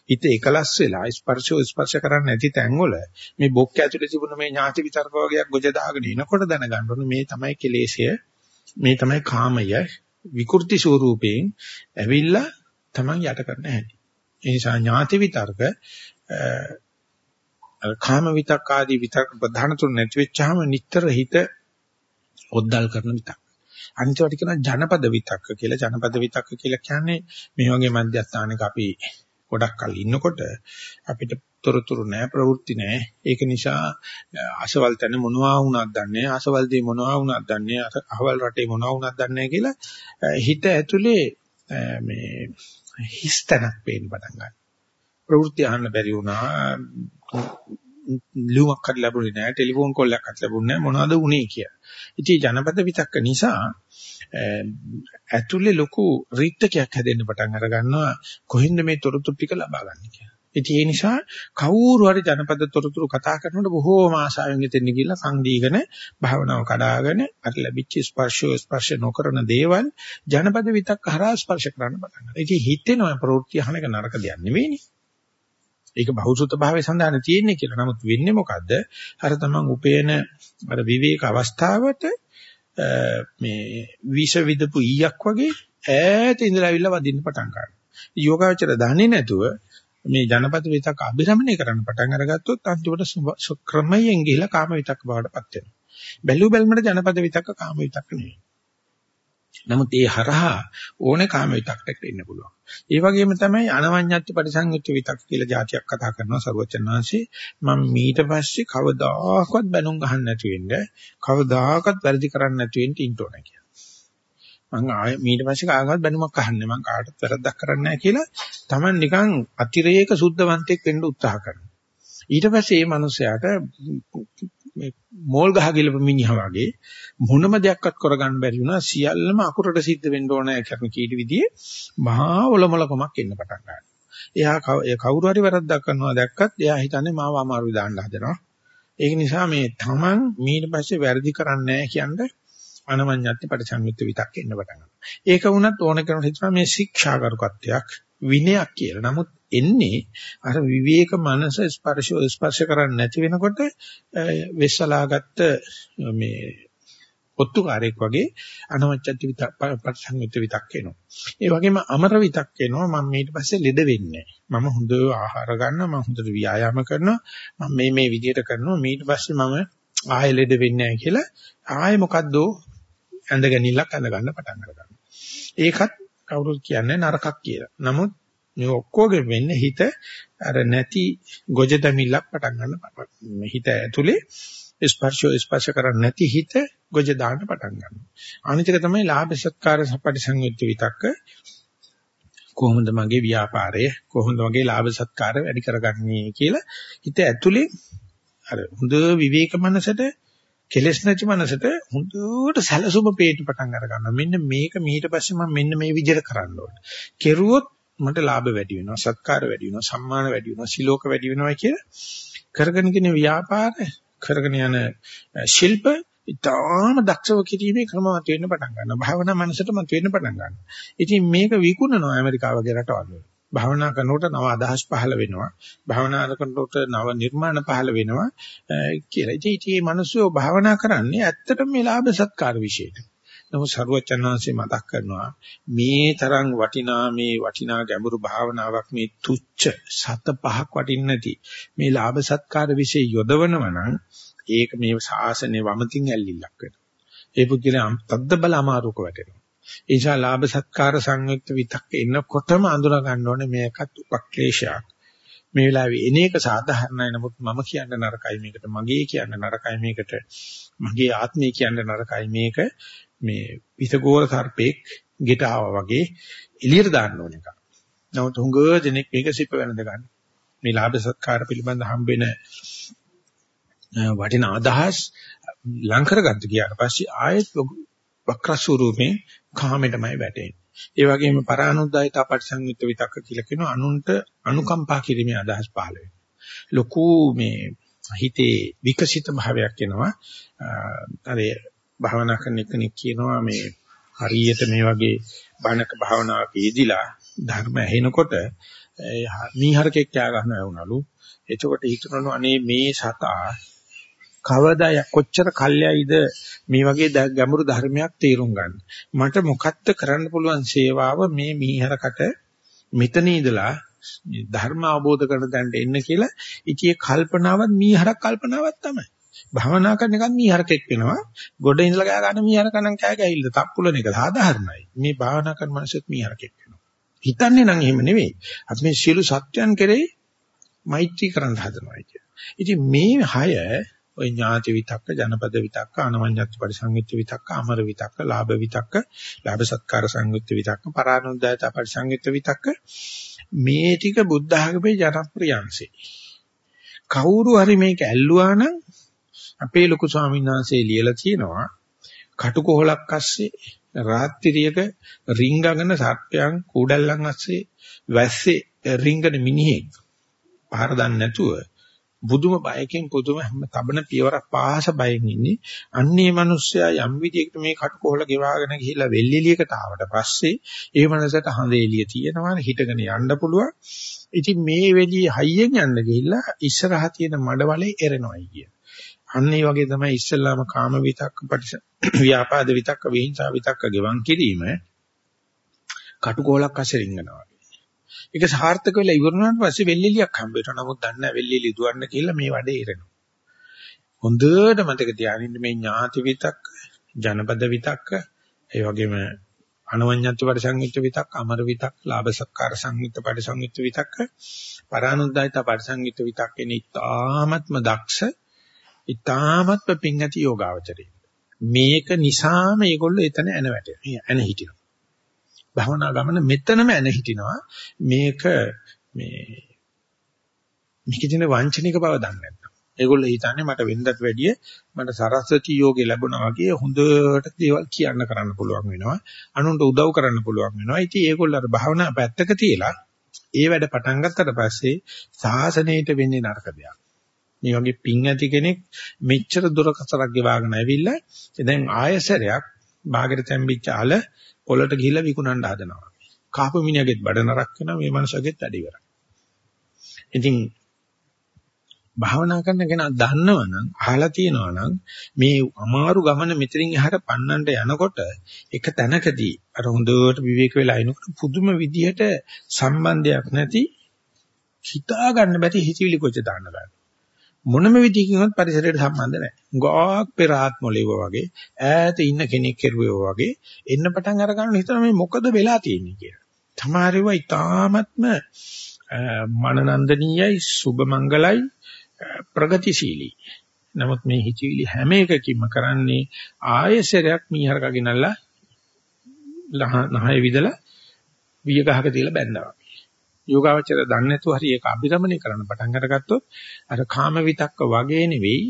හිත එකලස් වෙලා ස්පර්ශෝ ස්පර්ශ කරන්නේ නැති තැන්වල මේ බොක්ක ඇතුලේ තිබුණ මේ ඥාති විතර්ක වගේක් ගොජ දාගෙන එනකොට දැනගන්න ඕනේ මේ තමයි කෙලෙසය මේ තමයි කාමය විකෘති ස්වරූපයෙන් ඇවිල්ලා Taman යට කරන්න හැටි. ඒ නිසා ඥාති විතර්ක කාම විතක් ආදී විතර්ක ප්‍රධාන තුන නැති වෙච්චාම නිතර හිත ඔද්දල් කරන විතක්. අනිත් කියන ජනපද විතක්ක කියලා ජනපද විතක්ක කියලා කියන්නේ මේ වගේ මධ්‍යස්ථානයක අපි ගොඩක් කල් ඉන්නකොට අපිට තොරතුරු නැහැ ප්‍රවෘත්ති නැහැ ඒක නිසා අසවල් තැන මොනවා වුණත් දන්නේ අසවල් දේ මොනවා වුණත් දන්නේ අහවල් රටේ මොනවා වුණත් දන්නේ කියලා හිත ඇතුලේ මේ හිස්තනක් පේන්න පටන් ගන්නවා. ප්‍රවෘත්ති අහන්න බැරි වුණා. ලියුමක් හරි ලැබුණේ නැහැ. ටෙලිෆෝන් කෝල් එකක් හරි ලැබුණේ නැහැ. මොනවද වුනේ කියලා. ඉතින් ජනපද විතක්ක නිසා ඇතුලේ ලොකු රික්තකයක් හැදෙන්න පටන් අර ගන්නවා. කොහෙන්ද මේ තොරතුරු ටික ලබා ගන්න කියලා. ඉතින් ඒ නිසා කවුරු හරි ජනපද තොරතුරු කතා කරනකොට බොහෝම ආශාවෙන් ඉතින් ගිහිල්ලා සංදීගෙන භාවනාව කඩාගෙන අර ලැබිච්ච ස්පර්ශය ස්පර්ශ නොකරන දේවල් ජනපද විතක් හරහා ස්පර්ශ කරන්න පටන් ගන්නවා. ඉතින් හිතෙනවා ප්‍රවෘත්ති අහන එක නරක දෙයක් නෙවෙයිනේ. ඒක බහුසුත භාවයේ සඳහන් තියෙන්නේ කියලා. නමුත් වෙන්නේ මොකද්ද? අර තමන් උපේන අර විවේක අවස්ථාවට මේ විෂ විදපු ඊයක් වගේ ඈත ඉඳලා අවිල්ල වදින්න පටන් ගන්නවා. යෝගාවචර දන්නේ නැතුව මේ ජනපද විතක් අභිරමණය කරන්න පටන් අරගත්තොත් අන්තිමට ක්‍රමයෙන් ගිහිලා කාම විතක් බවටපත් වෙනවා. බැලු බැලමට ජනපද විතක්ක කාම විතක්ක නෙවෙයි. නමුත් ඒ හරහා ඕනේ කාම විතක්කට ඉන්න පුළුවන්. ඒ වගේම තමයි අනවඤ්ඤත්ති පරිසංයුක්ත විතක් කියලා જાතියක් කතා කරනවා සරුවචන් වහන්සේ. මම ඊට පස්සේ කවදාකවත් බැනුම් ගහන්න නැති වෙන්න, කවදාකවත් වැරදි කරන්න නැති වෙන්න ඉන්න ඕනේ කියලා. මං ආයෙ ඊට පස්සේ කාගවත් බැනුමක් අහන්නේ මං කාටවත් වැරද්දක් කරන්නේ නැහැ කියලා Taman නිකන් අතිරේක සුද්ධවන්තයෙක් වෙන්න උත්සාහ කරනවා. ඊට පස්සේ මේ මිනිස්යාට මේ මෝල් ගහ ගිලපු මිනිහා වගේ මොනම දෙයක්වත් කරගන්න බැරි වුණා සියල්ලම අකුරට සිද්ධ වෙන්න ඕනේ කරන කීටි විදිහේ මහා ඔලොමලකමක් එන්න පටන් ගන්නවා. එයා කවුරු හරි වැරද්දක් කරනවා දැක්කත් එයා හිතන්නේ මාව අමාරු දාන්න හදනවා. ඒක නිසා මේ Taman ඊට පස්සේ වැරදි කරන්නේ නැහැ කියන්නේ අනවඤ්ඤත්ති පරිසංයුක්ත විතක් එන්න පටන් ගන්නවා. ඒක වුණත් ඕන කරන හිතනවා මේ ශික්ෂාකරුකත්වයක් විනයක් කියලා. නමුත් එන්නේ අර විවේක මනස ස්පර්ශ ස්පර්ශ කරන්නේ නැති වෙනකොට වෙස්සලාගත්ත මේ ඔත්තුකාරයෙක් වගේ අනවඤ්ඤත්ති විතක් පරිසංයුක්ත විතක් එනවා. ඒ වගේම අමර විතක් එනවා මම ඊට පස්සේ ලෙඩ වෙන්නේ මම හොඳ ආහාර ගන්නවා මම හොඳට ව්‍යායාම කරනවා මම මේ මේ විදිහට කරනවා ඊට පස්සේ මම ආයෙ ලෙඩ වෙන්නේ නැහැ කියලා ආයෙ මොකද්දෝ ඇඳ ගැනීමක් ඇඳ ගන්න පටන් ගන්නවා. ඒකත් කවුරුත් කියන්නේ නරකක් කියලා. නමුත් මේ ඔක්කොගෙ වෙන්නේ හිත අර නැති ගොජ දෙමිල්ලක් පටන් ගන්න මේ හිත ඇතුලේ ස්පර්ශෝ ස්පර්ශ කරන්නේ නැති හිත ගොජ දාන්න පටන් ගන්නවා. අනිතික තමයි ලාභ සත්කාර සපටි සංයුක්ත විතක්ක කොහොමද මගේ ව්‍යාපාරය කොහොමද මගේ ලාභ සත්කාර වැඩි කරගන්නේ කියලා හිත ඇතුලේ අර හොඳ විවේක මනසට කෙලස් නැති මනසට හොඳට සැලසුම පේන්න පටන් අර ගන්නවා. මෙන්න මේක ඊට පස්සේ මම මෙන්න මේ විදිහට කරන්න ඕනේ. කෙරුවොත් මට ලාභ වැඩි වෙනවා, සත්කාර වැඩි වෙනවා, සම්මාන වැඩි වෙනවා, සිලෝක වැඩි වෙනවා කියලා කරගෙන යන ව්‍යාපාර, කරගෙන යන ශිල්ප ඊටාම දක්ෂව කිරීමේ ක්‍රමවත් වෙන්න පටන් ගන්නවා. භාවනා මනසට මත වෙන්න පටන් ගන්නවා. ඉතින් මේක විකුණනවා ඇමරිකාව වගේ රටවල් වල. භාවනා කරනකොට නව අදහස් පහළ වෙනවා. භාවනා කරනකොට නව නිර්මාණ පහළ වෙනවා කියලා. ඉතින් මේ මිනිස්සු භාවනා කරන්නේ ඇත්තටම මේ ලාභ සත්කාර විශේෂයි. නමුත් සරුවචනාංශේ මතක් කරනවා මේ තරම් වටිනා මේ වටිනා ගැඹුරු භාවනාවක් මේ තුච්ච සත පහක් වටින්නේ නැති මේ ලාභ සත්කාර વિશે යොදවනවා නම් ඒක මේ ශාසනය වමතින් ඇල්ලිල්ලක් වෙනවා. ඒ පුද්ගලයා තද්ද බල අමාරුක වැටෙනවා. ඒ නිසා ලාභ සත්කාර සංයුක්ත විතක්ක එනකොටම අඳුර ගන්න ඕනේ මේකත් උපක්ලේශයක්. මේ වෙලාවේ එන එක සාධාරණයි නමුත් මම කියන්න නරකයි මේකට මගේ කියන්න නරකයි මේකට මගේ ආත්මය කියන්න නරකයි මේක මේ විසගෝර සර්පෙක් ගෙට ආවා වගේ එළියට දාන්න ඕන එක. නමුත් හුඟ දෙනෙක් මේක සිප වෙනද ගන්න. මේ ලාභ සත්කාර පිළිබඳ හම්බෙන වටින අදහස් ලං කරගත්ත ගියාට පස්සේ ආයෙත් වක්‍ර ස්වරූපේ කාමෙටමයි වැටෙන්නේ. ඒ වගේම පරානුද්යත පරිසංයුක්ත විතක්ක කියලා කියන අනුන්ට අනුකම්පා කිරීමේ අදහස් පහළ වෙනවා. ලොකු මේ හිතේ විකසිත භාවයක් එනවා. අර භාවනා කරන කෙනෙක් කියනවා මේ හරියට මේ වගේ බණක භාවනාවක යෙදිලා ධර්ම ඇහෙනකොට මීහරකෙක් කෑ ගන්නවා වුණලු. එතකොට හිතනලු අනේ මේ සතා කවදා කොච්චර කල්යයිද මේ වගේ ගැඹුරු ධර්මයක් තේරුම් ගන්න. මට මොකක්ද කරන්න පුළුවන් සේවාව මේ මීහරකට මෙතන ඉඳලා ධර්ම අවබෝධ කරගන්න තැනට එන්න කියලා ඉතියේ කල්පනාවත් මීහරක් කල්පනාවක් තමයි. භවනා කරන එකත් මීහරකෙක් වෙනවා. ගොඩ ඉඳලා ගෑ ගන්න මීහරක නම් කෑ ගැහිල්ල තප්පුලන එක සාධාරණයි. මේ භාවනා කරන මනසෙත් මීහරකෙක් වෙනවා. හිතන්නේ නම් එහෙම නෙවෙයි. අපි මේ සියලු සත්‍යයන් කෙරෙහි මෛත්‍රී කරන්න හදනවා කියන්නේ. ඉතින් මේ හය ඔය ඥාති විතක්ක, ජනපද විතක්ක, අනවඤ්ඤත් පරිසංයුක්ත විතක්ක, අමර විතක්ක, ලාභ විතක්ක, ලාභ සත්කාර සංයුක්ත විතක්ක, පරානුද්යත පරිසංයුක්ත විතක්ක මේ ටික බුද්ධ ආගමේ ජනප්‍රියංශේ. කවුරු හරි මේක ඇල්ලුවා නම් අපේ ලොකු ස්වාමීන් වහන්සේ ලියලා තියෙනවා කටුකොහලක් අස්සේ රාත්‍රියක රිංගගෙන සර්පයන් කූඩල්ලන් අස්සේ වැස්සේ රිංගන මිනිහෙක් පහර දන්නේ නැතුව බුදුම බයකින් පුදුම හැම තබන පියවරක් පාස බයෙන් ඉන්නේ. අන්නේ මිනිස්සයා යම් විදියකට මේ කටුකොහල ගෙවාගෙන ගිහිල්ලා වෙල්ෙලියකට ආවට පස්සේ ඒ මනසට හඳ එළිය තියෙනවා හිටගෙන යන්න පුළුවන්. ඉතින් මේ වෙලිය හයියෙන් යන්න ගිහිල්ලා ඉස්සරහා තියෙන මඩවලේ එරෙනවයි කිය. අන්න ඒ වගේ තමයි ඉස්සල්ලාම කාම විතක්ක පටිස ව්‍යාපාද විතක්ක විහිංසා විතක්ක ගෙවන් කිරීම කටුකොලක් අස්සේ රිංගනවා. ඒක සාර්ථක වෙලා ඉවරුනාට පස්සේ වෙල්ලිලියක් හම්බ වෙනවා. නමුත් දන්නේ නැහැ වෙල්ලිලි දුවන්න කියලා මේ වැඩේ ඉරෙනවා. හොඳට මතක තියාගන්න මේ ඥාති විතක්ක, ජනපද විතක්ක, ඒ වගේම අනවඤ්ඤත්ව පරිසංයුක්ත විතක්ක, අමර විතක්ක, ලාභ සත්කාර සංයුක්ත පරිසංයුක්ත විතක්ක, පරානුද්යත පරිසංයුක්ත විතක්ක එනි තාමත්ම දක්ෂ, ඊ타මත්ම පිංගති යෝගාවචරේ. මේක නිසාම මේගොල්ලෝ එතන එන වැටෙනවා. එන හිටිනවා. භවනා ගමන මෙතනම ඇන හිටිනවා. මේක මේ මේකේ තියෙන වංචනික බව දන්නේ නැත්නම් ඒගොල්ලෝ හිතන්නේ මට වෙනදට වැඩිය මට සරස්වති යෝගේ ලැබුණා වගේ හොඳට දේවල් කියන්න කරන්න පුළුවන් වෙනවා. අනුන්ට උදව් කරන්න පුළුවන් වෙනවා. ඉතින් ඒගොල්ලෝ අර භවනා පැත්තක තියලා ඒ වැඩ පටන් ගත්තට පස්සේ සාසනයට වෙන්නේ නරක දෙයක්. මේ වගේ පිං ඇති කෙනෙක් මෙච්චර දුර කතරක් ගෙවාගෙන ඇවිල්ලා දැන් ආයසරයක් බාගෙට තැම්බිච්ච අල පොළට ගිහිල්ලා විකුණන්න හදනවා. කාපු මිනිහගෙත් බඩ නරක් වෙනවා මේ මනුස්සගෙත් වැඩ ඉවරයි. ඉතින් භාවනා කරන කෙනා දන්නවනම් අහලා තියෙනවනම් මේ අමාරු ගමන මෙතනින් එහාට පන්නන්න යනකොට එක තැනකදී අර හොඳට විවේක වෙලා ඉනකොට පුදුම විදිහට සම්බන්ධයක් නැති හිතා ගන්න බැරි හිතවිලි කොච්චර දාන්න ගන්න. මොනම විදිහකින්වත් පරිසරයට සම්බන්ධ නැහැ. ගොක් පෙර ආත්මලෙව වගේ ඈත ඉන්න කෙනෙක් කෙරුවෝ වගේ එන්න පටන් අර ගන්න හිතන මේ මොකද වෙලා තියෙන්නේ කියලා. තමාරිව ඊ타ත්ම මනනන්දනීයයි සුබ මංගලයි ප්‍රගතිශීලී. නමුත් මේ හිතවිලි හැම එකකින්ම කරන්නේ ආයසරයක් මීහරක ගෙනල්ලා නහය විදලා විය ගහක තියලා බැන්දා වගේ. යෝගාවචර දන්නේ නැතුව හරි ඒක අභිරමණය කරන්න පටන් අරගත්තොත් අර කාම විතක්ක වගේ නෙවෙයි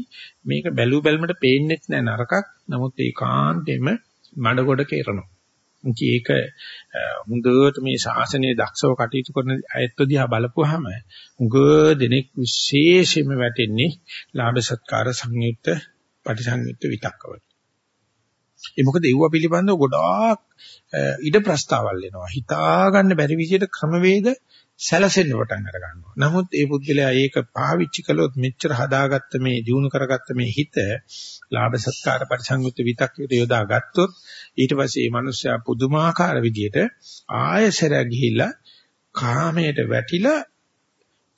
මේක බැලු බැලමට පේන්නේත් නැහැ නරකක් නමුත් ඒකාන්තෙම මඩ ගොඩ කෙරනවා. ඒක හොඳට මේ ශාසනයේ දක්ෂව කටයුතු කරන අයත් දිහා බලපුවාම උග දෙනෙක් විශේෂයෙන්ම වැටෙන්නේ ලාභ සත්කාර සංයුක්ත පටිසංයුක්ත විතක්කවල. ඒ මොකද ඒව පිළිබඳව ගොඩාක් ඉඩ ප්‍රස්තාවල් එනවා. හිතා ගන්න බැරි විදිහට ක්‍රමවේද සැලසෙන්න පටන් අර ගන්නවා. නමුත් ඒ පුද්ගලයා ඒක පාවිච්චි කළොත් මෙච්චර හදාගත්ත මේ දිනු කරගත්ත මේ හිත ලාභ සත්කාර පරිසංයුක්ත විතක්කයට යොදා ගත්තොත් ඊට පස්සේ මේ මිනිස්සයා පුදුමාකාර විදිහට ආයසර ගිහිල්ලා කාමයට වැටිලා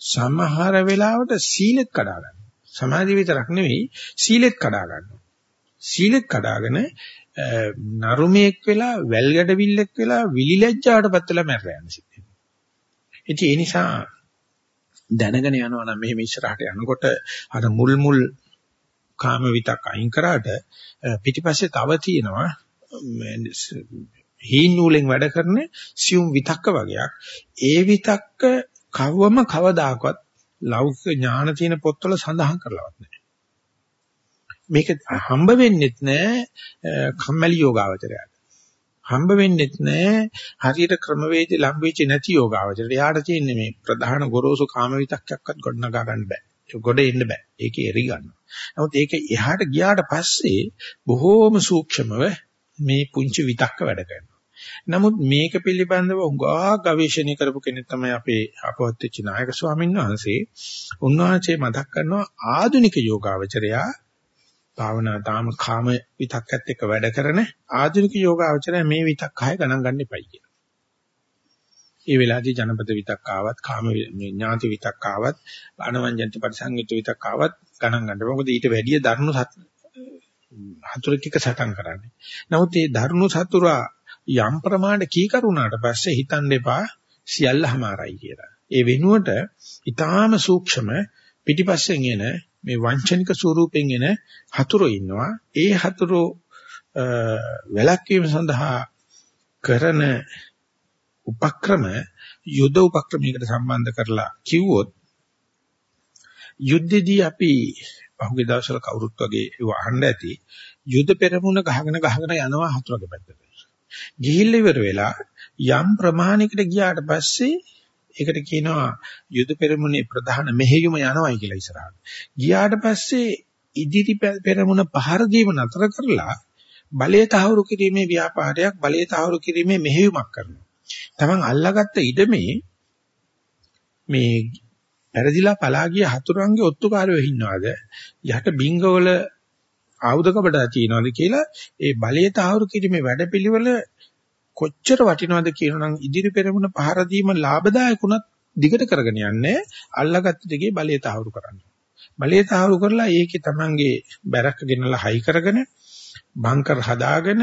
සමහර වෙලාවට සීලෙත් කඩා ගන්නවා. සමාධිය විතරක් නෙවෙයි සීලෙත් කඩා ගන්නවා. සීලෙත් කඩාගෙන නරුමේක් වෙලා වැල්ගඩවිල්ලෙක් වෙලා විලිලැජ්ජාටපත් වෙලා මැරලා යන සිද්ධිය. ඉතින් ඒ නිසා දැනගෙන යනවා නම් මෙහෙම ඉස්සරහට යනකොට අර මුල් මුල් කාම විතක් අයින් කරාට පිටිපස්සේ තව තියෙනවා හීන් නූලෙන් වැඩ කරන සියුම් විතක්ක වගේක්. ඒ විතක්ක කවවම කවදාකවත් ලෞකික ඥාන තියෙන පොත්වල සඳහන් කරලවත් නැහැ. මේක හම්බ වෙන්නෙත් නැහැ කම්මැලි යෝගාවචරයට. හම්බ වෙන්නෙත් නැහැ හරියට ක්‍රමවේද ලම්බෙච්ච නැති යෝගාවචරයට. යාට තියෙන්නේ මේ ප්‍රධාන ගොරෝසු කාම විතක්කයක්වත් ගොඩනගා ගන්න බෑ. ගොඩ එන්න බෑ. ඒකේ එරි ගන්නවා. නමුත් ඒක එහාට ගියාට පස්සේ බොහෝම සූක්ෂමව මේ පුංචි විතක්ක වැඩ කරනවා. නමුත් මේක පිළිබඳව උගා ගවේෂණය කරපු කෙනෙක් තමයි අපේ අපවත් වෙච්ච නායක ස්වාමීන් වහන්සේ. උන්වහන්සේ මතක් කරනවා ආධුනික යෝගාවචරයා භාවනා තාම කාම විතක්කත් එක්ක වැඩ කරන ආධුනික යෝගාවචරය මේ විතක් හය ගණන් ගන්න එපයි කියලා. ඒ වෙලාවේදී ජනපද විතක් ආවත් කාම මේ ඥාති විතක් ආවත් අනවඤ්ඤන්ති පරිසංයුත් විතක් ආවත් ගණන් ගන්න. මොකද ඊට වැඩිය ධර්ම හතුරෙක් එක සටන් කරන්නේ. නමුත් මේ ධර්ම සතුරා යම් ප්‍රමාණයට කීකරුණාට පස්සේ හිතන්න එපා සියල්ලම ආරයි කියලා. ඒ වෙනුවට ඊටාම සූක්ෂම පිටිපස්සෙන් එන මේ වංචනික ස්වරූපෙන් එන හතුරෝ ඉන්නවා. ඒ හතුරෝ වැලක්වීම සඳහා කරන උපක්‍රම යුද උපක්‍රමයකට සම්බන්ධ කරලා කිව්වොත් යුද්ධෙදී අපි පහුගිය දවස්වල කවුරුත් වගේ ඒව අහන්න ඇති යුද පෙරමුණ ගහගෙන ගහගෙන යනවා හතුරගේ පැත්තට. ගිහිල්ලා ඉවර වෙලා යම් ප්‍රමාණයකට ගියාට පස්සේ ඒකට කියනවා යුද පෙරමුණේ ප්‍රධාන මෙහෙයුම යනවායි කියලා ඉස්සරහට. ගියාට පස්සේ ඉදිරි පෙරමුණ පහර දීම නතර කරලා බලය තහවුරු කිරීමේ ව්‍යාපාරයක් බලය තහවුරු කිරීමේ මෙහෙයුමක් කරනවා. Taman අල්ලාගත්ත ඉඩමේ මේ පෙරදිලා පලා ගිය හතුරුන්ගේ ඔත්තුකාරයෝ ඉන්නවද? යට බිංගවල ආයුධ කපඩා තියනවාද කියලා ඒ බලයේ තහවුරු කිරීමේ වැඩපිළිවෙල කොච්චර වටිනවද කියනනම් ඉදිරි පෙරමුණ පහර දීම ලාභදායකුණත් දිගට කරගෙන යන්නේ අල්ලාගත්ත දෙකේ බලයේ තහවුරු කරන්න. බලයේ තහවුරු කරලා ඒකේ Tamange බැරක්ක ගෙනලා හයි කරගෙන බංකර් හදාගෙන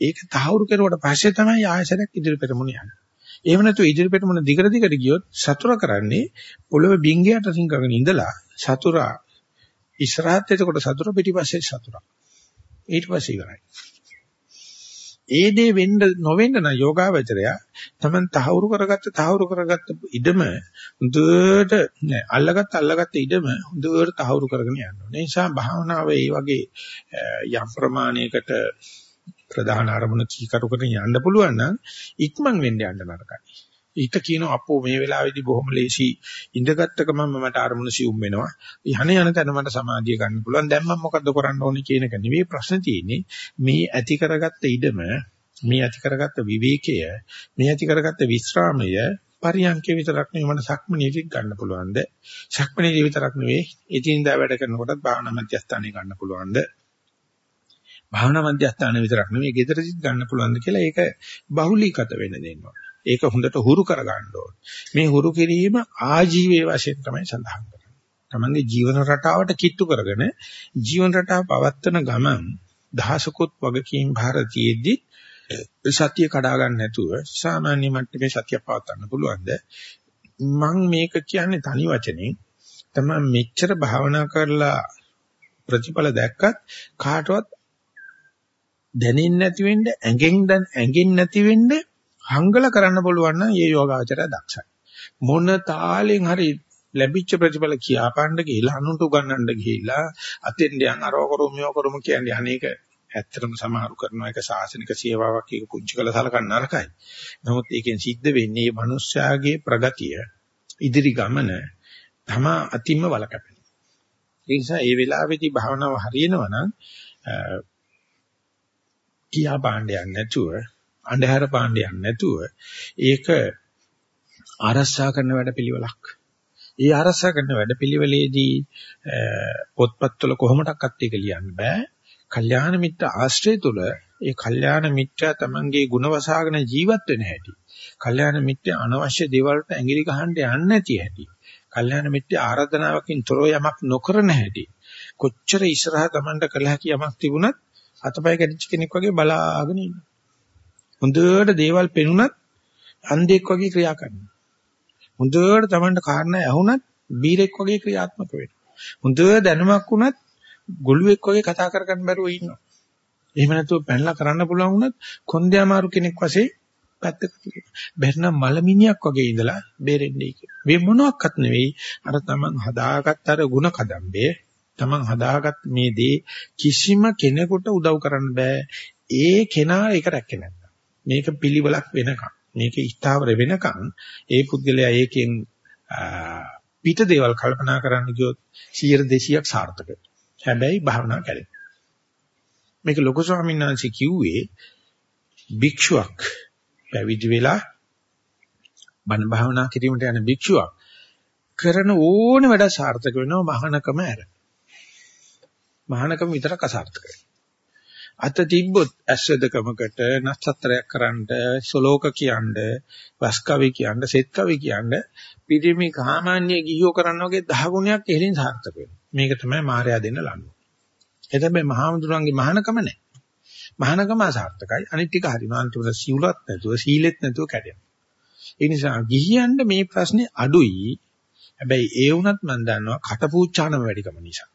ඒක තහවුරු කරුවට පස්සේ තමයි ආයසරයක් ඉදිරි පෙරමුණ යන්නේ. එහෙම නැතු ඉදිරි පෙරමුණ දිගට දිගට ගියොත් සතුර කරන්නේ පොළොවේ බින්ගයට සිංගගෙන ඉඳලා සතුරා ඉස්සරහත් එතකොට සතුර පිටිපස්සේ සතුරා. ඊට පස්සේ ඉවරයි. ඒ දේ වෙන්න නොවෙන්න නම් යෝගාවචරය තමන් තහවුරු කරගත්ත තහවුරු කරගත්ත ඉඩම හොඳට නෑ අල්ලගත්ත අල්ලගත්ත ඉඩම හොඳට තහවුරු කරගෙන යන්න ඕනේ. ඒ නිසා භාවනාව ඒ වගේ යම් ප්‍රමාණයකට ප්‍රධාන අරමුණ කීකරු කරගෙන යන්න පුළුවන් නම් ඉක්මන් වෙන්න යන්න නරකයි. ඊට කියනවා අපෝ මේ වෙලාවේදී බොහොම ලේසි ඉඳගත්ත ගමන් මට අරමුණ සිුම් වෙනවා. යහන යන තැන මට සමාධිය ගන්න පුළුවන්. දැන් මම මොකද්ද කරන්න ඕනේ කියන එක නෙවෙයි ප්‍රශ්න තියෙන්නේ. මේ ඇති කරගත්ත ඉඩම, මේ ඇති කරගත්ත විවේකය, මේ ඇති කරගත්ත විස්රාමය පරියන්කේ විතරක් නෙවෙයි මට සක්මනීයක ගන්න පුළුවන්ද? සක්මනීය විතරක් නෙවෙයි එදිනදා වැඩ කරනකොටත් භාවනා මධ්‍යස්ථානයේ ගන්න පුළුවන්ද? භාවනා මධ්‍යස්ථාන විතරක් නෙවෙයි ගෙදරදිත් ගන්න පුළුවන්ද කියලා ඒක බහුලීගත වෙන්න දෙන්නවා. ඒක හොඳට හුරු කරගන්න ඕනේ. මේ හුරු කිරීම ආජීවයේ වශයෙන් තමයි සඳහන් කරන්නේ. තමන්ගේ ජීවන රටාවට කිට්ටු කරගෙන ජීවන රටාව පවත්වන ගමන් දහසකුත් වගකීම් ಭಾರತයේදී සතිය කඩා ගන්න නැතුව සාමාන්‍ය මට්ටමේ සතිය පවත්වන්න පුළුවන්ද මම මේක කියන්නේ තනි වචනෙන් තමයි මෙච්චර භාවනා කරලා ප්‍රතිඵල දැක්කත් කාටවත් දැනෙන්නේ නැති වෙන්න ඇඟෙන් ඇඟෙන් නැති වෙන්නේ හංගල කරන්න පුළුවන් නම් ඒ යෝගාචරය දක්ෂයි. මොන තාලෙන් හරි ලැබිච්ච ප්‍රතිඵල කියාපාන්න ගිහිලා අනුන්ට උගන්වන්න ගිහිලා අතෙන් යන අරව කරුම මෙව කරුම කියන්නේ අනේක ඇත්තටම සමහරු කරන එක සාසනික සේවාවක් එක පුංචි කළ සලකන්න නරකයි. නමුත් ඒකෙන් සිද්ධ වෙන්නේ මේ මිනිස්යාගේ ප්‍රගතිය ඉදිරි ගමන තම අතිම්ම වලකපෙන. ඒ නිසා ඒ වෙලාවේදී භාවනාව හරියනවා නම් කියා පාණ්ඩයක් නැතුව අන්ධහර පාණ්ඩයක් නැතුව ඒක ආරක්ෂා කරන වැඩපිළිවෙලක්. ඒ ආරක්ෂා කරන වැඩපිළිවෙලේදී පොත්පත්වල කොහොමඩක්වත් ඒක ලියන්න බෑ. කල්යාණ මිත්‍ර ආශ්‍රය තුල ඒ කල්යාණ මිත්‍යා තමන්ගේ ಗುಣ වසාගෙන ජීවත් වෙන හැටි. කල්යාණ මිත්‍යා අනවශ්‍ය දේවල් වලට ඇඟිලි ගහන්න යන්නේ නැති හැටි. කල්යාණ මිත්‍යා ආරාධනාවකින් තොරව යමක් නොකරන හැටි. කොච්චර ඉස්සරහා තමන්ට කළ හැකි යමක් තිබුණත් අතපය කැඩිච්ච කෙනෙක් වගේ බලාගෙන ඉන්නවා. හොඳට දේවල් පෙනුනත් අන්ධෙක් වගේ ක්‍රියා කරනවා. හොඳට තමන්ට කාරණා ඇහුණත් බීරෙක් වගේ ක්‍රියාත්මක වෙනවා. හොඳ දැනුමක් වුණත් ගොළුෙක් වගේ කතා කර ගන්න බැරුව ඉන්නවා. එහෙම නැතුව පැනලා කරන්න පුළුවන් වුණත් කොන්දේ අමාරු කෙනෙක් වශයෙන් පැත්තකට බැරනම් මලමිනියක් වගේ ඉඳලා බේරෙන්නේ කියලා. මේ මොනවත් නෙවෙයි අර තමන් හදාගත්ත අර ಗುಣ කදම්බේ තමන් හදාගත් මේ දේ කිසිම කෙනෙකුට උදව් කරන්න බෑ. ඒ කෙනා ඒක රැකේ නැත්නම්. මේක පිළිවෙලක් වෙනකම්. මේක ස්ථාවර වෙනකම් ඒ පුද්ගලයා ඒකෙන් පිට දේවල් කල්පනා කරන්න ගියොත් 100 200ක් සාර්ථකයි. හැබැයි භාවනා කරේ. මේක ලොකු ස්වාමීන් වහන්සේ කිව්වේ භික්ෂුවක් පැවිදි වෙලා බණ භාවනා කිරීමට යන භික්ෂුවක් කරන ඕන වැඩ සාර්ථක වෙනවා මහානකම ඇර. මහානකම විතරක් අසාර්ථකයි. අත තිබ්බොත් ඇස්වැදකමකට නක්ෂත්‍රයක් කරන්න සලෝක කියන්න වස්කවි කියන්න සෙත්කවි කියන්න පිටිමි සාමාන්‍ය ගිහියෝ කරන්න වගේ දහ ගුණයක් එහෙලින් සාර්ථක වෙනවා. මේක තමයි මායя දෙන්න ලනුව. එතැබේ මහාමුදුරන්ගේ මහානකම නැහැ. මහානකම අසාර්ථකයි. අනිත් ටික හරිනවා. අන්තිමට සිවුලත් නැතුව සීලෙත් නැතුව කැඩෙනවා. ඒ නිසා ගිහියන්ට මේ ප්‍රශ්නේ අඩුයි. හැබැයි ඒ වුණත් මම දන්නවා කටපූච්චානම වැඩිකම නිසා.